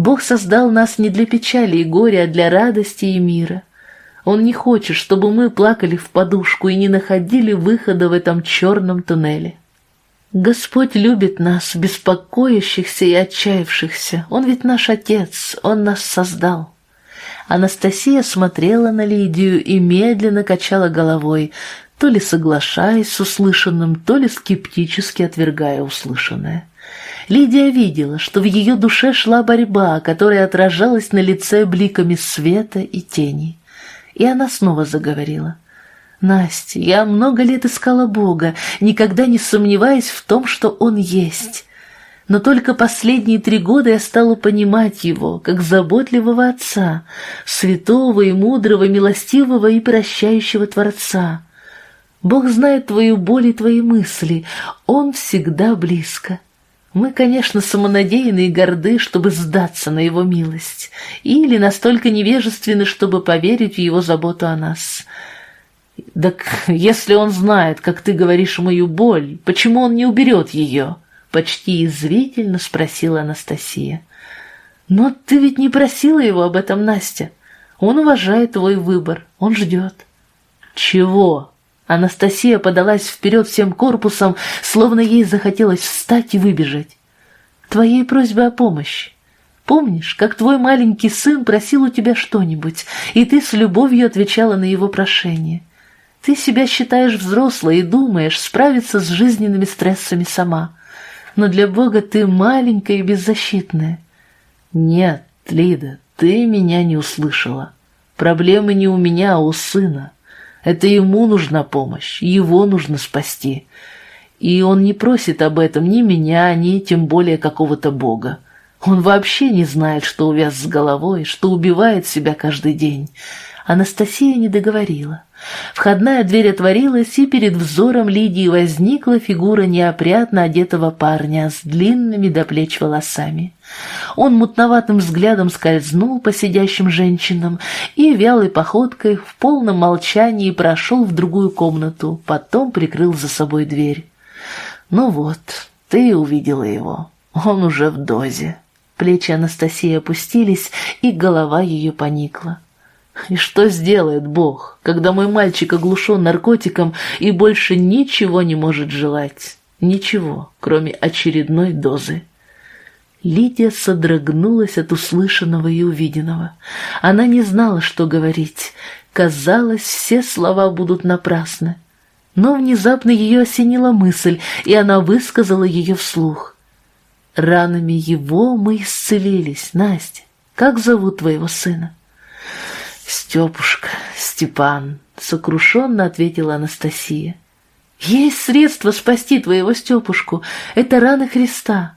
Бог создал нас не для печали и горя, а для радости и мира. Он не хочет, чтобы мы плакали в подушку и не находили выхода в этом черном туннеле. Господь любит нас, беспокоящихся и отчаявшихся. Он ведь наш Отец, Он нас создал. Анастасия смотрела на Лидию и медленно качала головой, то ли соглашаясь с услышанным, то ли скептически отвергая услышанное. Лидия видела, что в ее душе шла борьба, которая отражалась на лице бликами света и тени. И она снова заговорила. «Настя, я много лет искала Бога, никогда не сомневаясь в том, что Он есть. Но только последние три года я стала понимать Его, как заботливого Отца, святого и мудрого, милостивого и прощающего Творца. Бог знает твою боль и твои мысли, Он всегда близко. Мы, конечно, самонадеянны и горды, чтобы сдаться на Его милость, или настолько невежественны, чтобы поверить в Его заботу о нас. Так если Он знает, как ты говоришь мою боль, почему Он не уберет ее?» Почти извительно спросила Анастасия. «Но ты ведь не просила его об этом, Настя. Он уважает твой выбор, он ждет». «Чего?» Анастасия подалась вперед всем корпусом, словно ей захотелось встать и выбежать. «Твоей просьбы о помощи. Помнишь, как твой маленький сын просил у тебя что-нибудь, и ты с любовью отвечала на его прошение? Ты себя считаешь взрослой и думаешь справиться с жизненными стрессами сама. Но для Бога ты маленькая и беззащитная. «Нет, Лида, ты меня не услышала. Проблемы не у меня, а у сына. Это ему нужна помощь, его нужно спасти. И он не просит об этом ни меня, ни тем более какого-то бога. Он вообще не знает, что увяз с головой, что убивает себя каждый день. Анастасия не договорила. Входная дверь отворилась, и перед взором Лидии возникла фигура неопрятно одетого парня с длинными до плеч волосами. Он мутноватым взглядом скользнул по сидящим женщинам и вялой походкой в полном молчании прошел в другую комнату, потом прикрыл за собой дверь. «Ну вот, ты увидела его. Он уже в дозе». Плечи Анастасии опустились, и голова ее поникла. И что сделает Бог, когда мой мальчик оглушен наркотиком и больше ничего не может желать? Ничего, кроме очередной дозы. Лидия содрогнулась от услышанного и увиденного. Она не знала, что говорить. Казалось, все слова будут напрасны. Но внезапно ее осенила мысль, и она высказала ее вслух. «Ранами его мы исцелились, Настя. Как зовут твоего сына?» «Степушка, Степан», — сокрушенно ответила Анастасия. «Есть средство спасти твоего Степушку. Это раны Христа.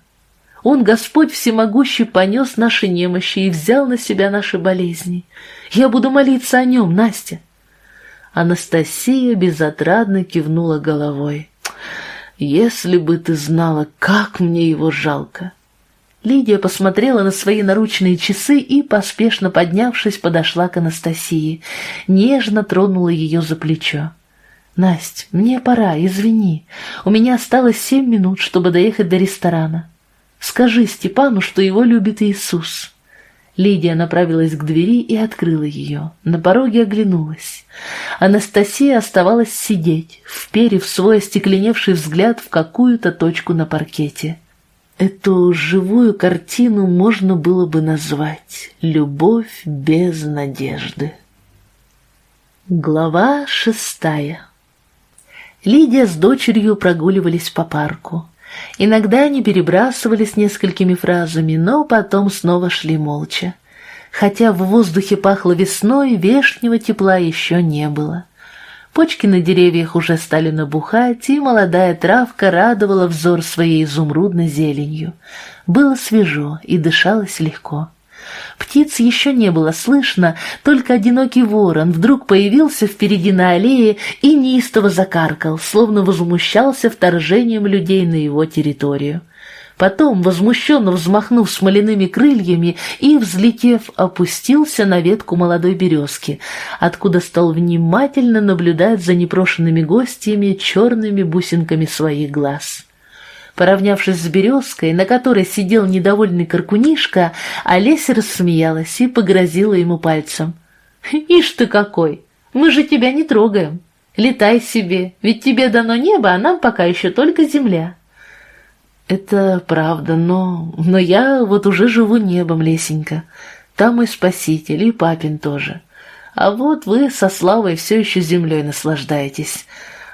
Он, Господь Всемогущий, понес наши немощи и взял на себя наши болезни. Я буду молиться о нем, Настя». Анастасия безотрадно кивнула головой. «Если бы ты знала, как мне его жалко!» Лидия посмотрела на свои наручные часы и, поспешно поднявшись, подошла к Анастасии. Нежно тронула ее за плечо. «Насть, мне пора, извини. У меня осталось семь минут, чтобы доехать до ресторана. Скажи Степану, что его любит Иисус». Лидия направилась к двери и открыла ее. На пороге оглянулась. Анастасия оставалась сидеть, вперев свой остекленевший взгляд в какую-то точку на паркете. Эту живую картину можно было бы назвать «Любовь без надежды». Глава шестая Лидия с дочерью прогуливались по парку. Иногда они перебрасывались несколькими фразами, но потом снова шли молча. Хотя в воздухе пахло весной, вешнего тепла еще не было. Почки на деревьях уже стали набухать, и молодая травка радовала взор своей изумрудной зеленью. Было свежо и дышалось легко. Птиц еще не было слышно, только одинокий ворон вдруг появился впереди на аллее и неистово закаркал, словно возмущался вторжением людей на его территорию. Потом, возмущенно взмахнув смоляными крыльями и, взлетев, опустился на ветку молодой березки, откуда стал внимательно наблюдать за непрошенными гостями черными бусинками своих глаз. Поравнявшись с березкой, на которой сидел недовольный каркунишка, Олеся рассмеялась и погрозила ему пальцем. «Ишь ты какой! Мы же тебя не трогаем! Летай себе, ведь тебе дано небо, а нам пока еще только земля!» «Это правда, но... но я вот уже живу небом, Лесенька. Там мой спаситель, и папин тоже. А вот вы со Славой все еще землей наслаждаетесь.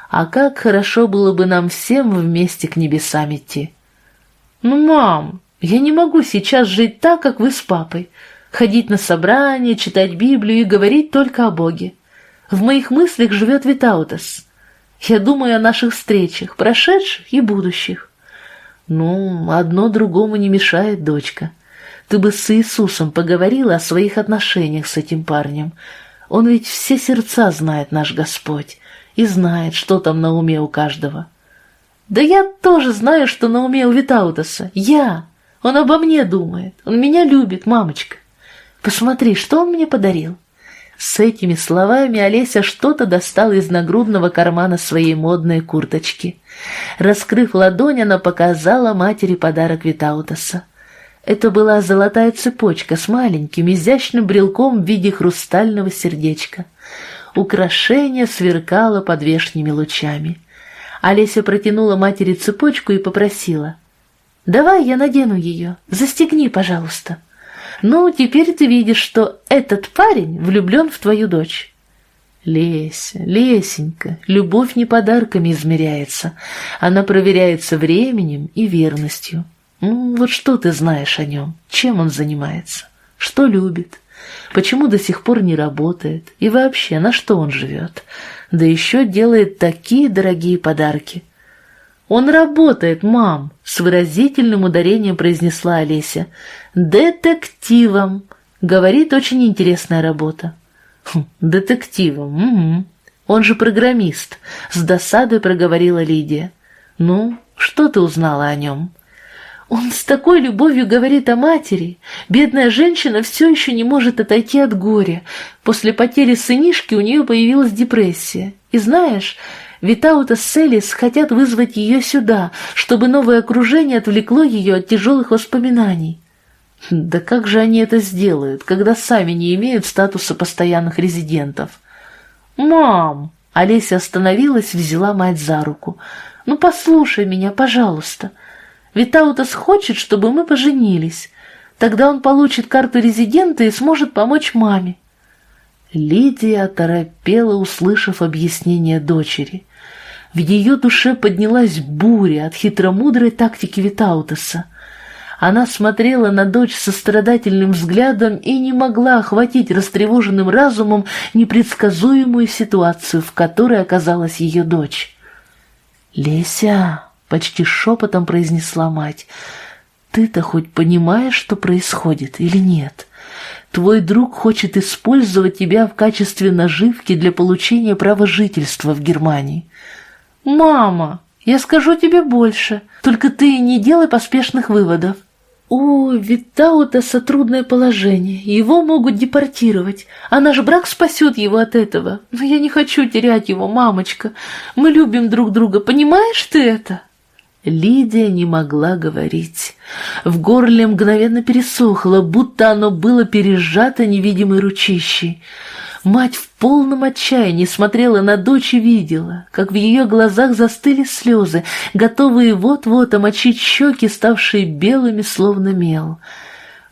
А как хорошо было бы нам всем вместе к небесам идти!» «Ну, мам, я не могу сейчас жить так, как вы с папой. Ходить на собрания, читать Библию и говорить только о Боге. В моих мыслях живет Витаутас. Я думаю о наших встречах, прошедших и будущих. «Ну, одно другому не мешает, дочка. Ты бы с Иисусом поговорила о своих отношениях с этим парнем. Он ведь все сердца знает, наш Господь, и знает, что там на уме у каждого. Да я тоже знаю, что на уме у Витаутаса. Я. Он обо мне думает. Он меня любит, мамочка. Посмотри, что он мне подарил. С этими словами Олеся что-то достала из нагрудного кармана своей модной курточки. Раскрыв ладонь, она показала матери подарок Витаутаса. Это была золотая цепочка с маленьким изящным брелком в виде хрустального сердечка. Украшение сверкало под вешними лучами. Олеся протянула матери цепочку и попросила. «Давай я надену ее. Застегни, пожалуйста». «Ну, теперь ты видишь, что этот парень влюблен в твою дочь». Леся, Лесенька, любовь не подарками измеряется, она проверяется временем и верностью. Ну, вот что ты знаешь о нем, чем он занимается, что любит, почему до сих пор не работает и вообще на что он живет, да еще делает такие дорогие подарки. «Он работает, мам!» — с выразительным ударением произнесла Олеся. «Детективом!» — говорит, очень интересная работа. Хм, «Детективом, угу. Он же программист», — с досадой проговорила Лидия. «Ну, что ты узнала о нем?» Он с такой любовью говорит о матери. Бедная женщина все еще не может отойти от горя. После потери сынишки у нее появилась депрессия. И знаешь, Витаута с Селис хотят вызвать ее сюда, чтобы новое окружение отвлекло ее от тяжелых воспоминаний. Да как же они это сделают, когда сами не имеют статуса постоянных резидентов? «Мам!» — Олеся остановилась, взяла мать за руку. «Ну, послушай меня, пожалуйста. Витаутас хочет, чтобы мы поженились. Тогда он получит карту резидента и сможет помочь маме». Лидия оторопела, услышав объяснение дочери. В ее душе поднялась буря от хитромудрой тактики Витаутаса. Она смотрела на дочь со страдательным взглядом и не могла охватить растревоженным разумом непредсказуемую ситуацию, в которой оказалась ее дочь. «Леся!» — почти шепотом произнесла мать. «Ты-то хоть понимаешь, что происходит или нет? Твой друг хочет использовать тебя в качестве наживки для получения права жительства в Германии. «Мама, я скажу тебе больше, только ты не делай поспешных выводов». «О, Витаутаса трудное положение, его могут депортировать, а наш брак спасет его от этого. Но я не хочу терять его, мамочка. Мы любим друг друга, понимаешь ты это?» Лидия не могла говорить. В горле мгновенно пересохло, будто оно было пережато невидимой ручищей. Мать в полном отчаянии смотрела на дочь и видела, как в ее глазах застыли слезы, готовые вот-вот омочить щеки, ставшие белыми, словно мел.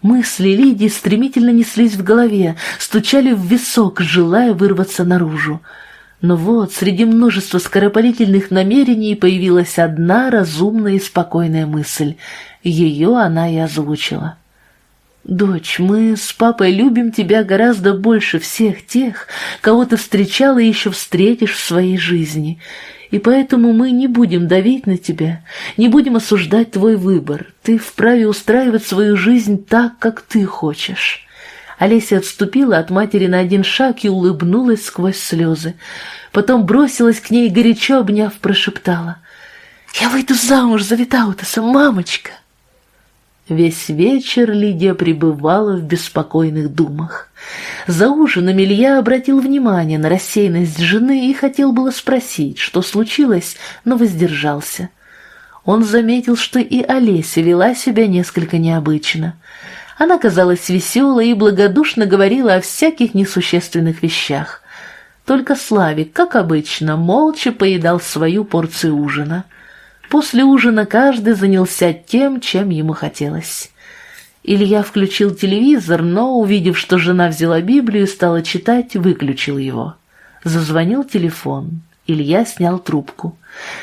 Мысли Лидии стремительно неслись в голове, стучали в висок, желая вырваться наружу. Но вот среди множества скоропалительных намерений появилась одна разумная и спокойная мысль. Ее она и озвучила. «Дочь, мы с папой любим тебя гораздо больше всех тех, кого ты встречала и еще встретишь в своей жизни, и поэтому мы не будем давить на тебя, не будем осуждать твой выбор. Ты вправе устраивать свою жизнь так, как ты хочешь». Олеся отступила от матери на один шаг и улыбнулась сквозь слезы. Потом бросилась к ней горячо обняв, прошептала. «Я выйду замуж за Витаутаса, мамочка!» Весь вечер Лидия пребывала в беспокойных думах. За ужином Илья обратил внимание на рассеянность жены и хотел было спросить, что случилось, но воздержался. Он заметил, что и Олеся вела себя несколько необычно. Она казалась веселой и благодушно говорила о всяких несущественных вещах. Только Славик, как обычно, молча поедал свою порцию ужина — После ужина каждый занялся тем, чем ему хотелось. Илья включил телевизор, но, увидев, что жена взяла Библию и стала читать, выключил его. Зазвонил телефон. Илья снял трубку.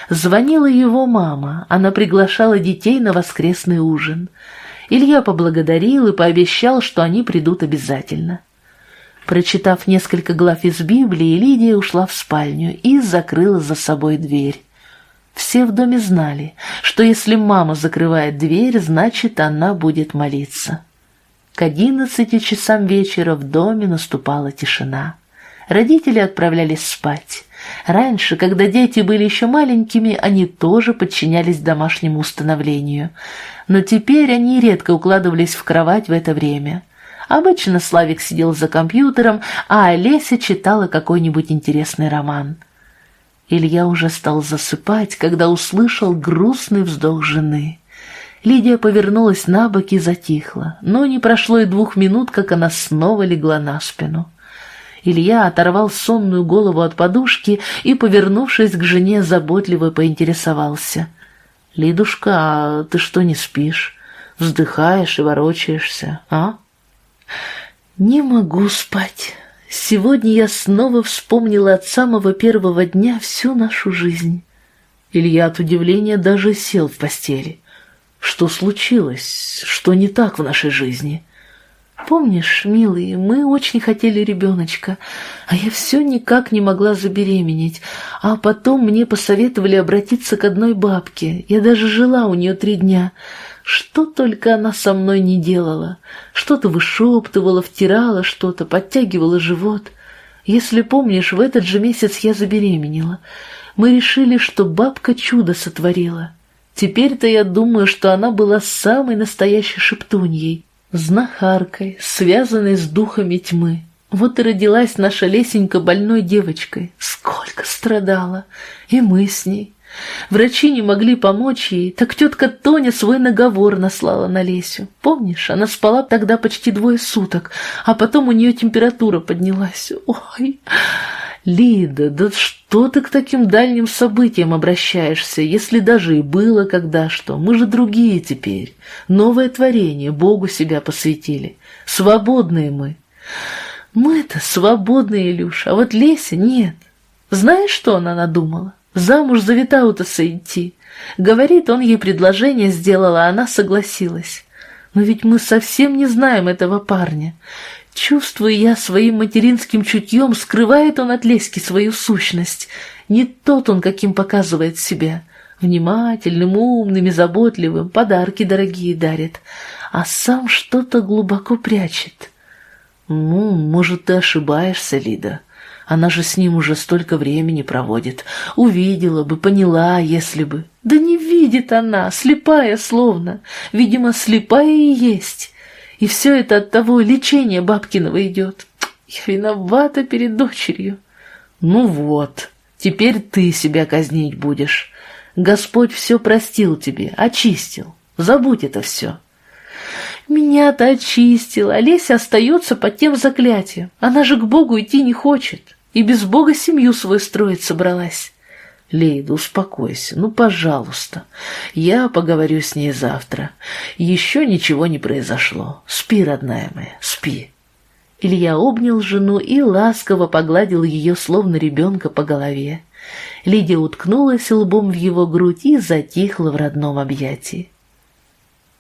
Звонила его мама. Она приглашала детей на воскресный ужин. Илья поблагодарил и пообещал, что они придут обязательно. Прочитав несколько глав из Библии, Лидия ушла в спальню и закрыла за собой дверь. Все в доме знали, что если мама закрывает дверь, значит, она будет молиться. К одиннадцати часам вечера в доме наступала тишина. Родители отправлялись спать. Раньше, когда дети были еще маленькими, они тоже подчинялись домашнему установлению. Но теперь они редко укладывались в кровать в это время. Обычно Славик сидел за компьютером, а Олеся читала какой-нибудь интересный роман. Илья уже стал засыпать, когда услышал грустный вздох жены. Лидия повернулась на бок и затихла, но не прошло и двух минут, как она снова легла на спину. Илья оторвал сонную голову от подушки и, повернувшись к жене, заботливо поинтересовался. «Лидушка, а ты что не спишь? Вздыхаешь и ворочаешься, а?» «Не могу спать. Сегодня я снова вспомнила от самого первого дня всю нашу жизнь». Илья от удивления даже сел в постели. «Что случилось? Что не так в нашей жизни?» Помнишь, милый, мы очень хотели ребеночка, а я все никак не могла забеременеть, а потом мне посоветовали обратиться к одной бабке. Я даже жила у нее три дня. Что только она со мной не делала. Что-то вышептывала, втирала что-то, подтягивала живот. Если помнишь, в этот же месяц я забеременела. Мы решили, что бабка чудо сотворила. Теперь-то я думаю, что она была самой настоящей шептуньей знахаркой, связанной с духами тьмы. Вот и родилась наша Лесенька больной девочкой. Сколько страдала! И мы с ней. Врачи не могли помочь ей, так тетка Тоня свой наговор наслала на Лесю. Помнишь, она спала тогда почти двое суток, а потом у нее температура поднялась. Ой, Лида, да что ты к таким дальним событиям обращаешься, если даже и было когда что? Мы же другие теперь. Новое творение, Богу себя посвятили. Свободные мы. Мы-то свободные, Илюша, а вот Леся нет. Знаешь, что она надумала? Замуж за Витаута идти. Говорит, он ей предложение сделал, а она согласилась. Но ведь мы совсем не знаем этого парня. Чувствую я своим материнским чутьем, скрывает он от Леськи свою сущность. Не тот он, каким показывает себя. Внимательным, умным и заботливым, подарки дорогие дарит, а сам что-то глубоко прячет. Ну, может, ты ошибаешься, Лида. Она же с ним уже столько времени проводит. Увидела бы, поняла, если бы. Да не видит она, слепая словно. Видимо, слепая и есть. И все это от того лечения бабкиного идет. Я виновата перед дочерью. Ну вот, теперь ты себя казнить будешь. Господь все простил тебе, очистил. Забудь это все. Меня-то очистил, а Леся остается под тем заклятием. Она же к Богу идти не хочет. И без Бога семью свою строить собралась. Лейда, успокойся, ну, пожалуйста. Я поговорю с ней завтра. Еще ничего не произошло. Спи, родная моя, спи. Илья обнял жену и ласково погладил ее, словно ребенка, по голове. Лидия уткнулась лбом в его грудь и затихла в родном объятии.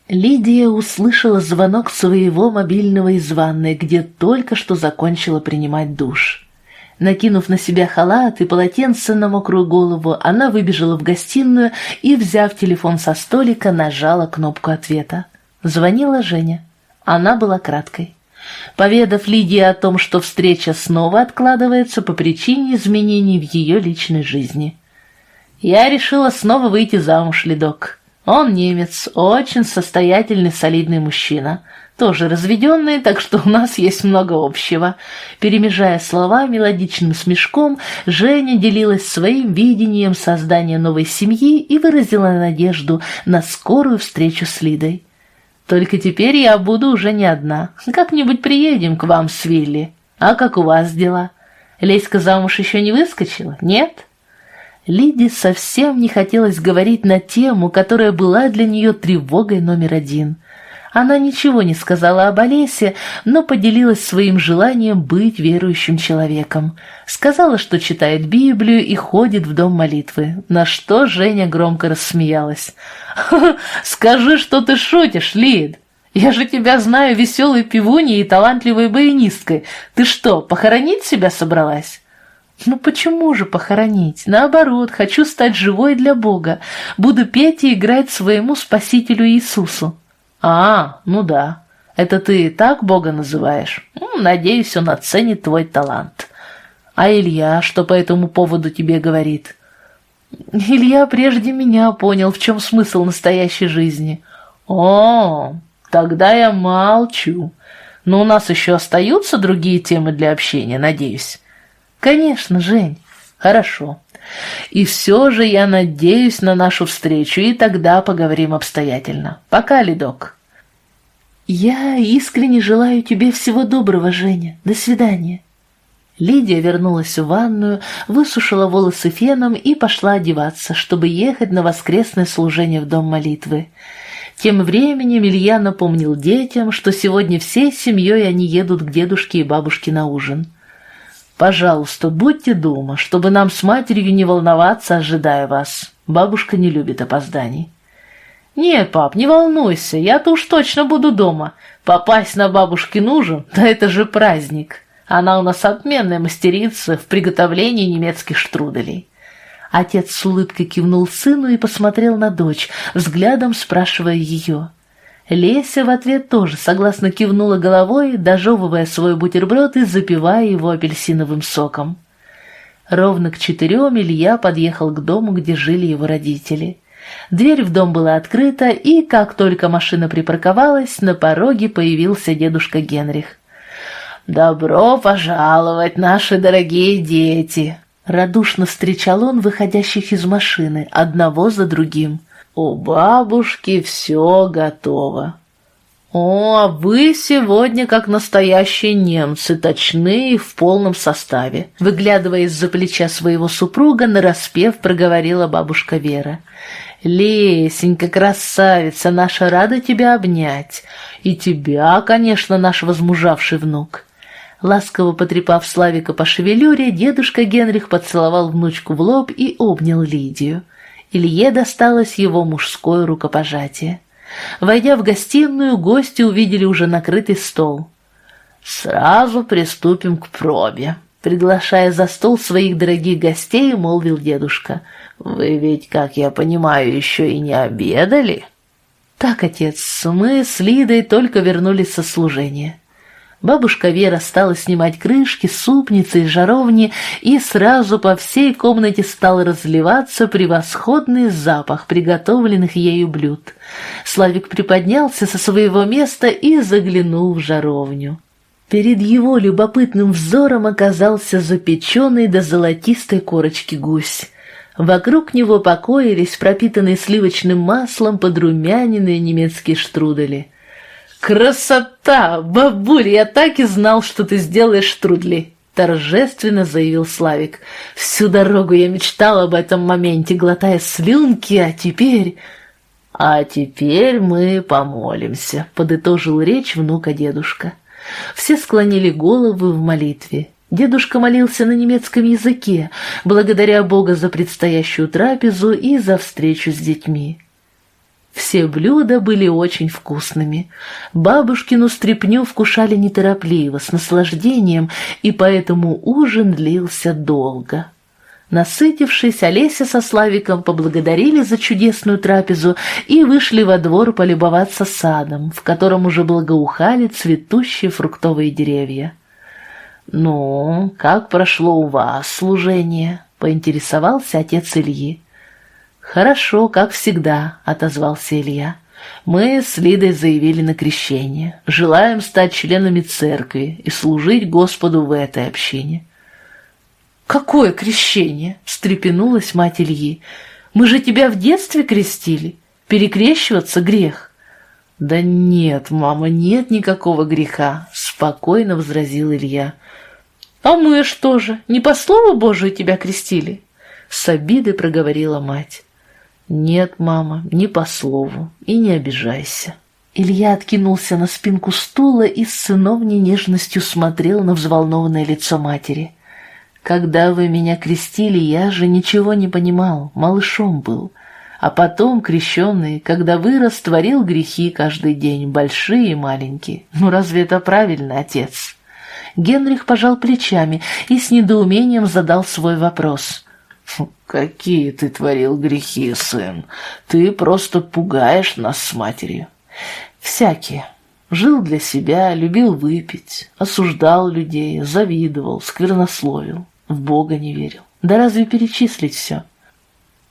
Лидия услышала звонок своего мобильного из ванной, где только что закончила принимать душ. Накинув на себя халат и полотенце на мокрую голову, она выбежала в гостиную и, взяв телефон со столика, нажала кнопку ответа. Звонила Женя. Она была краткой. Поведав Лидии о том, что встреча снова откладывается по причине изменений в ее личной жизни. «Я решила снова выйти замуж, Ледок. Он немец, очень состоятельный, солидный мужчина тоже разведенные, так что у нас есть много общего. Перемежая слова мелодичным смешком, Женя делилась своим видением создания новой семьи и выразила надежду на скорую встречу с Лидой. «Только теперь я буду уже не одна. Как-нибудь приедем к вам с Вилли. А как у вас дела? Леська замуж еще не выскочила, нет?» Лиде совсем не хотелось говорить на тему, которая была для нее тревогой номер один – она ничего не сказала об Олесе, но поделилась своим желанием быть верующим человеком. Сказала, что читает Библию и ходит в дом молитвы, на что Женя громко рассмеялась. «Скажи, что ты шутишь, Лид! Я же тебя знаю веселой пивуней и талантливой баянисткой. Ты что, похоронить себя собралась?» «Ну почему же похоронить? Наоборот, хочу стать живой для Бога. Буду петь и играть своему Спасителю Иисусу». «А, ну да. Это ты так Бога называешь? Надеюсь, он оценит твой талант». А Илья что по этому поводу тебе говорит? Илья прежде меня понял, в чем смысл настоящей жизни. О, тогда я молчу. Но у нас еще остаются другие темы для общения, надеюсь. Конечно, Жень. Хорошо. И все же я надеюсь на нашу встречу, и тогда поговорим обстоятельно. Пока, Ледок. Я искренне желаю тебе всего доброго, Женя. До свидания. Лидия вернулась в ванную, высушила волосы феном и пошла одеваться, чтобы ехать на воскресное служение в дом молитвы. Тем временем Илья напомнил детям, что сегодня всей семьей они едут к дедушке и бабушке на ужин. «Пожалуйста, будьте дома, чтобы нам с матерью не волноваться, ожидая вас. Бабушка не любит опозданий». «Нет, пап, не волнуйся, я-то уж точно буду дома. Попасть на бабушкин ужин, да это же праздник». Она у нас отменная мастерица в приготовлении немецких штруделей. Отец с улыбкой кивнул сыну и посмотрел на дочь, взглядом спрашивая ее. Леся в ответ тоже согласно кивнула головой, дожевывая свой бутерброд и запивая его апельсиновым соком. Ровно к четырем Илья подъехал к дому, где жили его родители. Дверь в дом была открыта, и как только машина припарковалась, на пороге появился дедушка Генрих. «Добро пожаловать, наши дорогие дети!» Радушно встречал он выходящих из машины, одного за другим. «У бабушки все готово». «О, а вы сегодня как настоящие немцы, точные в полном составе», выглядывая из-за плеча своего супруга, нараспев проговорила бабушка Вера. «Лесенька, красавица наша, рада тебя обнять. И тебя, конечно, наш возмужавший внук. Ласково потрепав Славика по шевелюре, дедушка Генрих поцеловал внучку в лоб и обнял Лидию. Илье досталось его мужское рукопожатие. Войдя в гостиную, гости увидели уже накрытый стол. «Сразу приступим к пробе», — приглашая за стол своих дорогих гостей, молвил дедушка. «Вы ведь, как я понимаю, еще и не обедали?» «Так, отец, мы с Лидой только вернулись со служения». Бабушка Вера стала снимать крышки, супницы и жаровни, и сразу по всей комнате стал разливаться превосходный запах приготовленных ею блюд. Славик приподнялся со своего места и заглянул в жаровню. Перед его любопытным взором оказался запеченный до золотистой корочки гусь. Вокруг него покоились пропитанные сливочным маслом подрумяненные немецкие штрудели. «Красота! Бабуль, я так и знал, что ты сделаешь штрудли!» Торжественно заявил Славик. «Всю дорогу я мечтал об этом моменте, глотая слюнки, а теперь...» «А теперь мы помолимся», — подытожил речь внука-дедушка. Все склонили головы в молитве. Дедушка молился на немецком языке, благодаря Бога за предстоящую трапезу и за встречу с детьми. Все блюда были очень вкусными. Бабушкину стряпню вкушали неторопливо, с наслаждением, и поэтому ужин длился долго. Насытившись, Олеся со Славиком поблагодарили за чудесную трапезу и вышли во двор полюбоваться садом, в котором уже благоухали цветущие фруктовые деревья. «Ну, как прошло у вас служение?» — поинтересовался отец Ильи. «Хорошо, как всегда», — отозвался Илья. «Мы с Лидой заявили на крещение. Желаем стать членами церкви и служить Господу в этой общине». «Какое крещение?» — встрепенулась мать Ильи. «Мы же тебя в детстве крестили. Перекрещиваться — грех». «Да нет, мама, нет никакого греха», — спокойно возразил Илья. «А мы что же, не по слову Божию тебя крестили?» С обидой проговорила мать. «Нет, мама, не по слову, и не обижайся». Илья откинулся на спинку стула и с сыновней нежностью смотрел на взволнованное лицо матери. «Когда вы меня крестили, я же ничего не понимал, малышом был. А потом, крещенный, когда вырос, творил грехи каждый день, большие и маленькие. Ну разве это правильно, отец?» Генрих пожал плечами и с недоумением задал свой вопрос. «Какие ты творил грехи, сын! Ты просто пугаешь нас с матерью!» «Всякие. Жил для себя, любил выпить, осуждал людей, завидовал, сквернословил. В Бога не верил. Да разве перечислить все?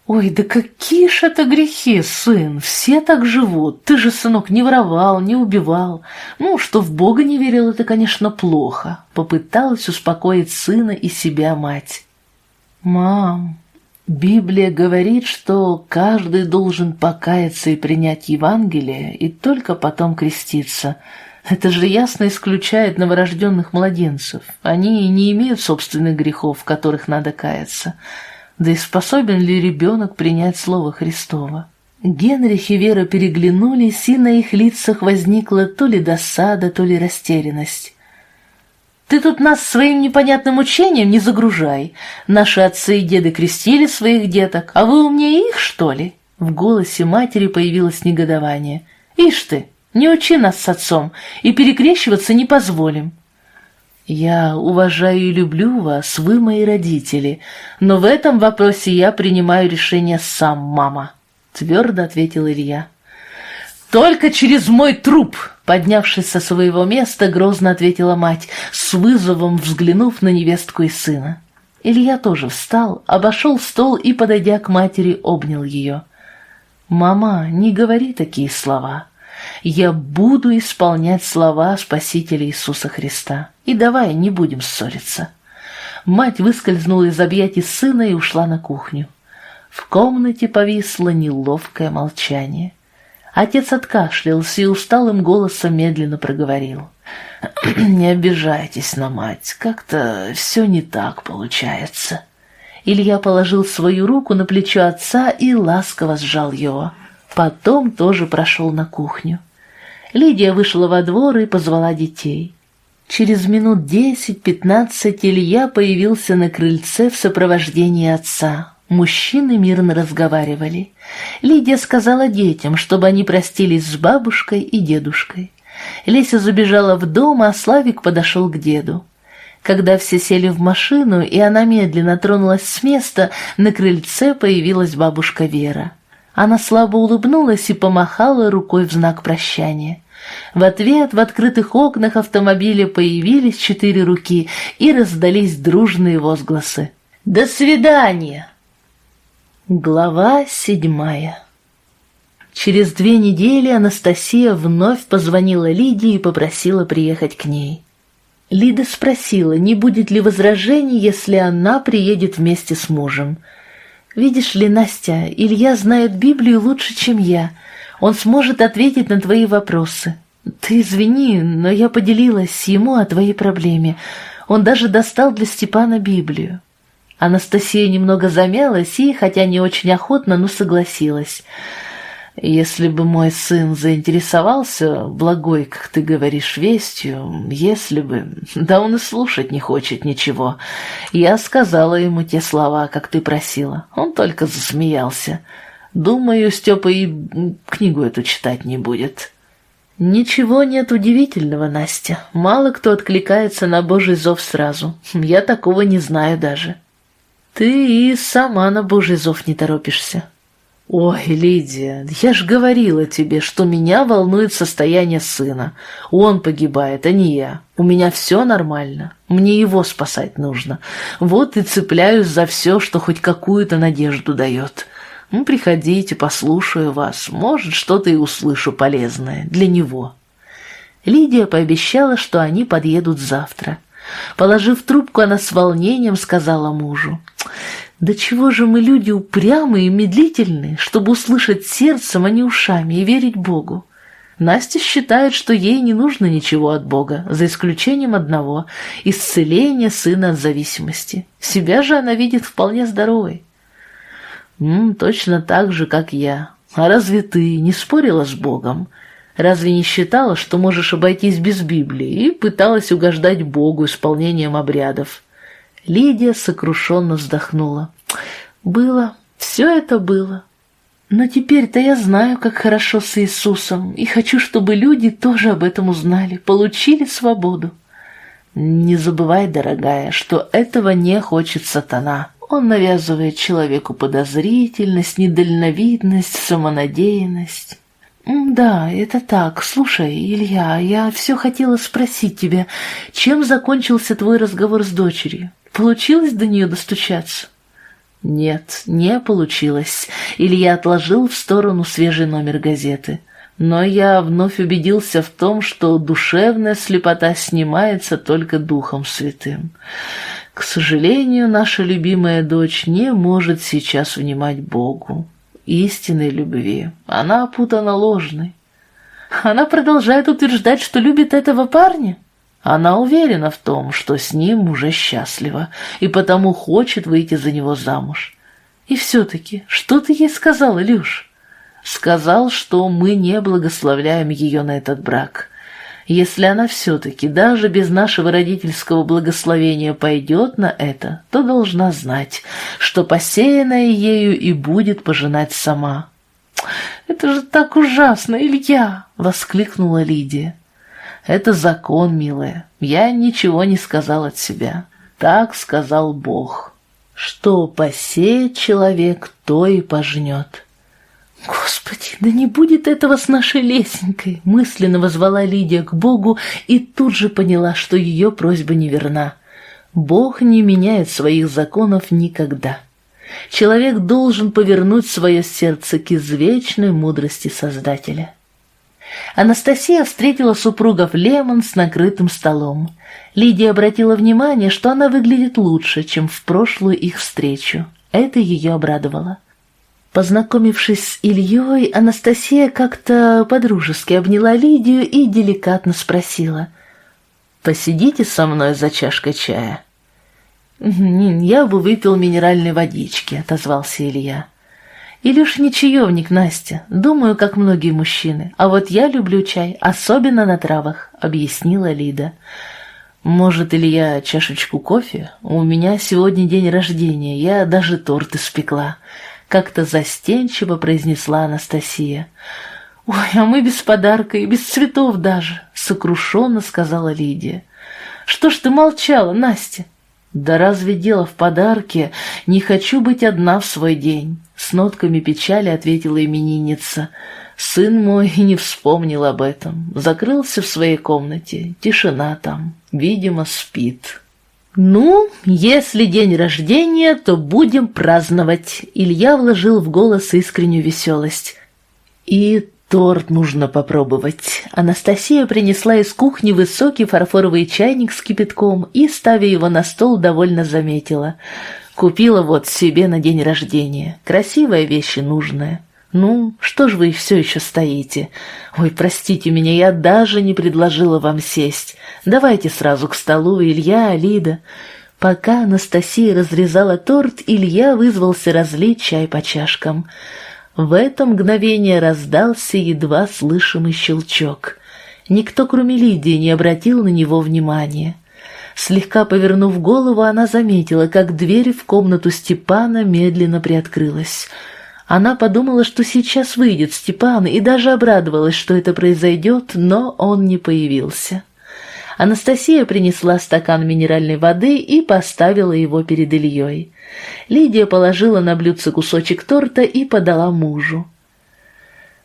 «Ой, да какие ж это грехи, сын! Все так живут. Ты же, сынок, не воровал, не убивал. Ну, что в Бога не верил, это, конечно, плохо». Попыталась успокоить сына и себя мать. «Мам, Библия говорит, что каждый должен покаяться и принять Евангелие, и только потом креститься. Это же ясно исключает новорожденных младенцев. Они не имеют собственных грехов, в которых надо каяться». Да и способен ли ребенок принять слово Христово? Генрих и Вера переглянулись, и на их лицах возникла то ли досада, то ли растерянность. «Ты тут нас своим непонятным учением не загружай. Наши отцы и деды крестили своих деток, а вы умнее их, что ли?» В голосе матери появилось негодование. «Ишь ты, не учи нас с отцом, и перекрещиваться не позволим. «Я уважаю и люблю вас, вы мои родители, но в этом вопросе я принимаю решение сам, мама», — твердо ответил Илья. «Только через мой труп!» Поднявшись со своего места, грозно ответила мать, с вызовом взглянув на невестку и сына. Илья тоже встал, обошел стол и, подойдя к матери, обнял ее. «Мама, не говори такие слова. Я буду исполнять слова Спасителя Иисуса Христа. И давай не будем ссориться. Мать выскользнула из объятий сына и ушла на кухню. В комнате повисло неловкое молчание. Отец откашлялся и усталым голосом медленно проговорил. «Не обижайтесь на мать, как-то все не так получается». Илья положил свою руку на плечо отца и ласково сжал его. Потом тоже прошел на кухню. Лидия вышла во двор и позвала детей. Через минут десять-пятнадцать Илья появился на крыльце в сопровождении отца. Мужчины мирно разговаривали. Лидия сказала детям, чтобы они простились с бабушкой и дедушкой. Леся забежала в дом, а Славик подошел к деду. Когда все сели в машину, и она медленно тронулась с места, на крыльце появилась бабушка Вера. Она слабо улыбнулась и помахала рукой в знак прощания. В ответ в открытых окнах автомобиля появились четыре руки и раздались дружные возгласы. «До свидания!» Глава седьмая Через две недели Анастасия вновь позвонила Лидии и попросила приехать к ней. Лида спросила, не будет ли возражений, если она приедет вместе с мужем – «Видишь ли, Настя, Илья знает Библию лучше, чем я. Он сможет ответить на твои вопросы. Ты извини, но я поделилась ему о твоей проблеме. Он даже достал для Степана Библию». Анастасия немного замялась и, хотя не очень охотно, но согласилась – если бы мой сын заинтересовался благой, как ты говоришь, вестью, если бы... Да он и слушать не хочет ничего. Я сказала ему те слова, как ты просила. Он только засмеялся. Думаю, Степа и книгу эту читать не будет. Ничего нет удивительного, Настя. Мало кто откликается на Божий зов сразу. Я такого не знаю даже. Ты и сама на Божий зов не торопишься. «Ой, Лидия, я ж говорила тебе, что меня волнует состояние сына. Он погибает, а не я. У меня все нормально. Мне его спасать нужно. Вот и цепляюсь за все, что хоть какую-то надежду дает. Ну, приходите, послушаю вас. Может, что-то и услышу полезное для него». Лидия пообещала, что они подъедут завтра. Положив трубку, она с волнением сказала мужу. Да чего же мы люди упрямые и медлительные, чтобы услышать сердцем, а не ушами, и верить Богу? Настя считает, что ей не нужно ничего от Бога, за исключением одного – исцеления сына от зависимости. Себя же она видит вполне здоровой. М, точно так же, как я. А разве ты не спорила с Богом? Разве не считала, что можешь обойтись без Библии и пыталась угождать Богу исполнением обрядов? Лидия сокрушенно вздохнула. «Было, все это было. Но теперь-то я знаю, как хорошо с Иисусом, и хочу, чтобы люди тоже об этом узнали, получили свободу. Не забывай, дорогая, что этого не хочет сатана. Он навязывает человеку подозрительность, недальновидность, самонадеянность. «Да, это так. Слушай, Илья, я все хотела спросить тебя, чем закончился твой разговор с дочерью? Получилось до нее достучаться?» Нет, не получилось. Илья отложил в сторону свежий номер газеты. Но я вновь убедился в том, что душевная слепота снимается только Духом Святым. К сожалению, наша любимая дочь не может сейчас внимать Богу, истинной любви. Она опутана ложной. Она продолжает утверждать, что любит этого парня. Она уверена в том, что с ним уже счастлива, и потому хочет выйти за него замуж. И все-таки, что ты ей сказал, Илюш? Сказал, что мы не благословляем ее на этот брак. Если она все-таки, даже без нашего родительского благословения, пойдет на это, то должна знать, что посеянная ею и будет пожинать сама. «Это же так ужасно, Илья!» — воскликнула Лидия. Это закон, милая. Я ничего не сказал от себя. Так сказал Бог. Что посеет человек, то и пожнет. «Господи, да не будет этого с нашей лесенкой!» Мысленно возвала Лидия к Богу и тут же поняла, что ее просьба неверна. Бог не меняет своих законов никогда. Человек должен повернуть свое сердце к извечной мудрости Создателя. Анастасия встретила супругов Лемон с накрытым столом. Лидия обратила внимание, что она выглядит лучше, чем в прошлую их встречу. Это ее обрадовало. Познакомившись с Ильей, Анастасия как-то подружески обняла Лидию и деликатно спросила. «Посидите со мной за чашкой чая?» «Я бы выпил минеральной водички», — отозвался Илья. Илюш не чаевник, Настя, думаю, как многие мужчины. А вот я люблю чай, особенно на травах», — объяснила Лида. «Может, или я чашечку кофе? У меня сегодня день рождения, я даже торт испекла», — как-то застенчиво произнесла Анастасия. «Ой, а мы без подарка и без цветов даже», — сокрушенно сказала Лидия. «Что ж ты молчала, Настя?» «Да разве дело в подарке? Не хочу быть одна в свой день», — с нотками печали ответила именинница. Сын мой не вспомнил об этом. Закрылся в своей комнате. Тишина там. Видимо, спит. «Ну, если день рождения, то будем праздновать», — Илья вложил в голос искреннюю веселость. «И торт нужно попробовать. Анастасия принесла из кухни высокий фарфоровый чайник с кипятком и, ставя его на стол, довольно заметила. Купила вот себе на день рождения. Красивая вещь и нужная. Ну, что ж вы все еще стоите? Ой, простите меня, я даже не предложила вам сесть. Давайте сразу к столу, Илья, Алида. Пока Анастасия разрезала торт, Илья вызвался разлить чай по чашкам. В это мгновение раздался едва слышимый щелчок. Никто, кроме Лидии, не обратил на него внимания. Слегка повернув голову, она заметила, как дверь в комнату Степана медленно приоткрылась. Она подумала, что сейчас выйдет Степан, и даже обрадовалась, что это произойдет, но он не появился. Анастасия принесла стакан минеральной воды и поставила его перед Ильей. Лидия положила на блюдце кусочек торта и подала мужу.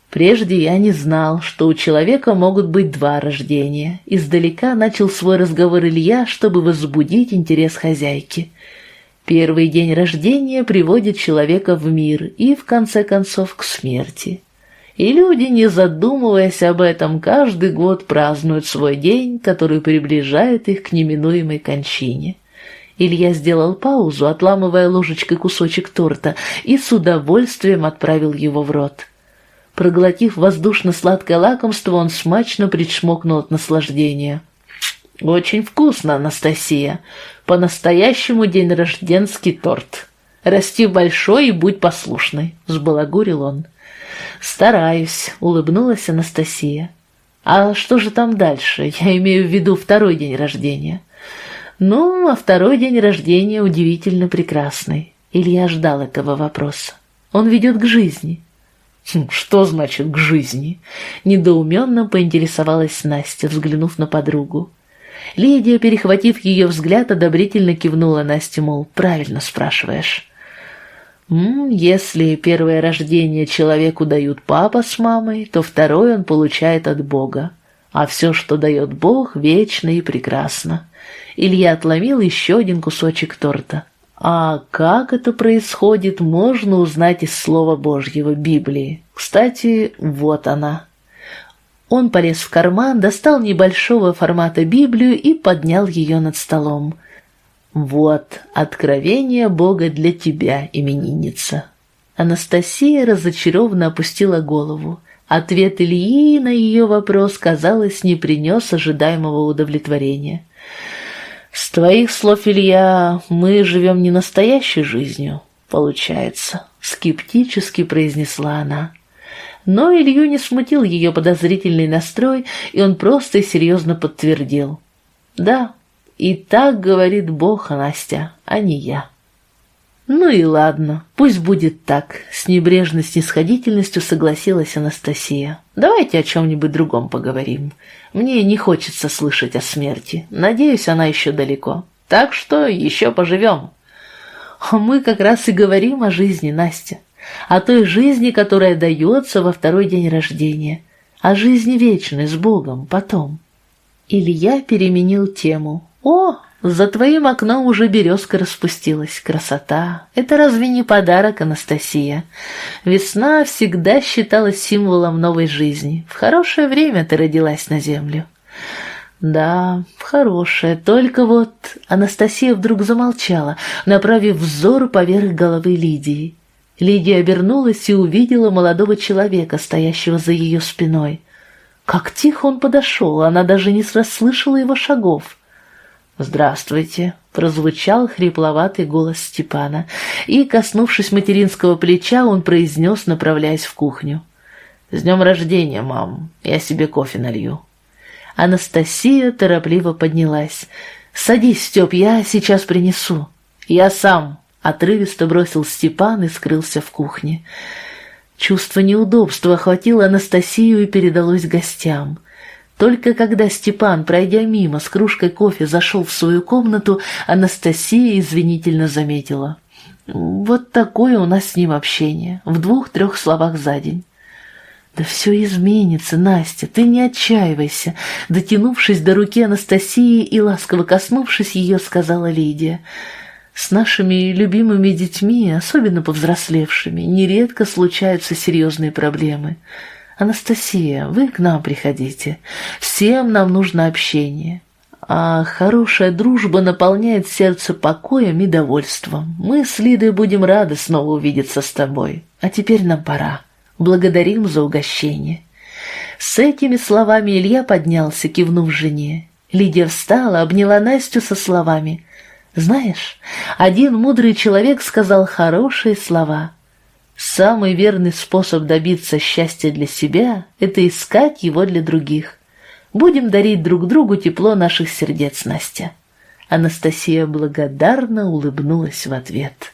Прежде я не знал, что у человека могут быть два рождения. Издалека начал свой разговор Илья, чтобы возбудить интерес хозяйки. Первый день рождения приводит человека в мир и, в конце концов, к смерти. И люди, не задумываясь об этом, каждый год празднуют свой день, который приближает их к неминуемой кончине. Илья сделал паузу, отламывая ложечкой кусочек торта, и с удовольствием отправил его в рот. Проглотив воздушно-сладкое лакомство, он смачно причмокнул от наслаждения. «Очень вкусно, Анастасия. По-настоящему день рожденский торт. Расти большой и будь послушной», — сбалагурил он. «Стараюсь», — улыбнулась Анастасия. «А что же там дальше? Я имею в виду второй день рождения». «Ну, а второй день рождения удивительно прекрасный». Илья ждал этого вопроса. «Он ведет к жизни». «Хм, «Что значит «к жизни»?» Недоуменно поинтересовалась Настя, взглянув на подругу. Лидия, перехватив ее взгляд, одобрительно кивнула Насте, мол, правильно спрашиваешь. Если первое рождение человеку дают папа с мамой, то второе он получает от Бога. А все, что дает Бог, вечно и прекрасно. Илья отломил еще один кусочек торта. А как это происходит, можно узнать из Слова Божьего Библии. Кстати, вот она. Он полез в карман, достал небольшого формата Библию и поднял ее над столом. «Вот, откровение Бога для тебя, именинница». Анастасия разочарованно опустила голову. Ответ Ильи на ее вопрос, казалось, не принес ожидаемого удовлетворения. «С твоих слов, Илья, мы живем не настоящей жизнью, получается», — скептически произнесла она. Но Илью не смутил ее подозрительный настрой, и он просто и серьезно подтвердил. «Да, и так говорит Бог, Настя, а не я. Ну и ладно, пусть будет так, с небрежной снисходительностью согласилась Анастасия. Давайте о чем-нибудь другом поговорим. Мне не хочется слышать о смерти. Надеюсь, она еще далеко. Так что еще поживем. А мы как раз и говорим о жизни, Настя. О той жизни, которая дается во второй день рождения. О жизни вечной с Богом потом. Илья переменил тему, «О, за твоим окном уже березка распустилась. Красота! Это разве не подарок, Анастасия? Весна всегда считалась символом новой жизни. В хорошее время ты родилась на землю». «Да, хорошее, только вот...» Анастасия вдруг замолчала, направив взор поверх головы Лидии. Лидия обернулась и увидела молодого человека, стоящего за ее спиной. Как тихо он подошел, она даже не расслышала его шагов. «Здравствуйте!» — прозвучал хрипловатый голос Степана, и, коснувшись материнского плеча, он произнес, направляясь в кухню. «С днем рождения, мам! Я себе кофе налью». Анастасия торопливо поднялась. «Садись, Степ, я сейчас принесу». «Я сам!» — отрывисто бросил Степан и скрылся в кухне. Чувство неудобства охватило Анастасию и передалось гостям — только когда Степан, пройдя мимо с кружкой кофе, зашел в свою комнату, Анастасия извинительно заметила. «Вот такое у нас с ним общение, в двух-трех словах за день». «Да все изменится, Настя, ты не отчаивайся», дотянувшись до руки Анастасии и ласково коснувшись ее, сказала Лидия. «С нашими любимыми детьми, особенно повзрослевшими, нередко случаются серьезные проблемы». «Анастасия, вы к нам приходите. Всем нам нужно общение. А хорошая дружба наполняет сердце покоем и довольством. Мы с Лидой будем рады снова увидеться с тобой. А теперь нам пора. Благодарим за угощение». С этими словами Илья поднялся, кивнув жене. Лидия встала, обняла Настю со словами. «Знаешь, один мудрый человек сказал хорошие слова. Самый верный способ добиться счастья для себя – это искать его для других. Будем дарить друг другу тепло наших сердец, Настя. Анастасия благодарно улыбнулась в ответ.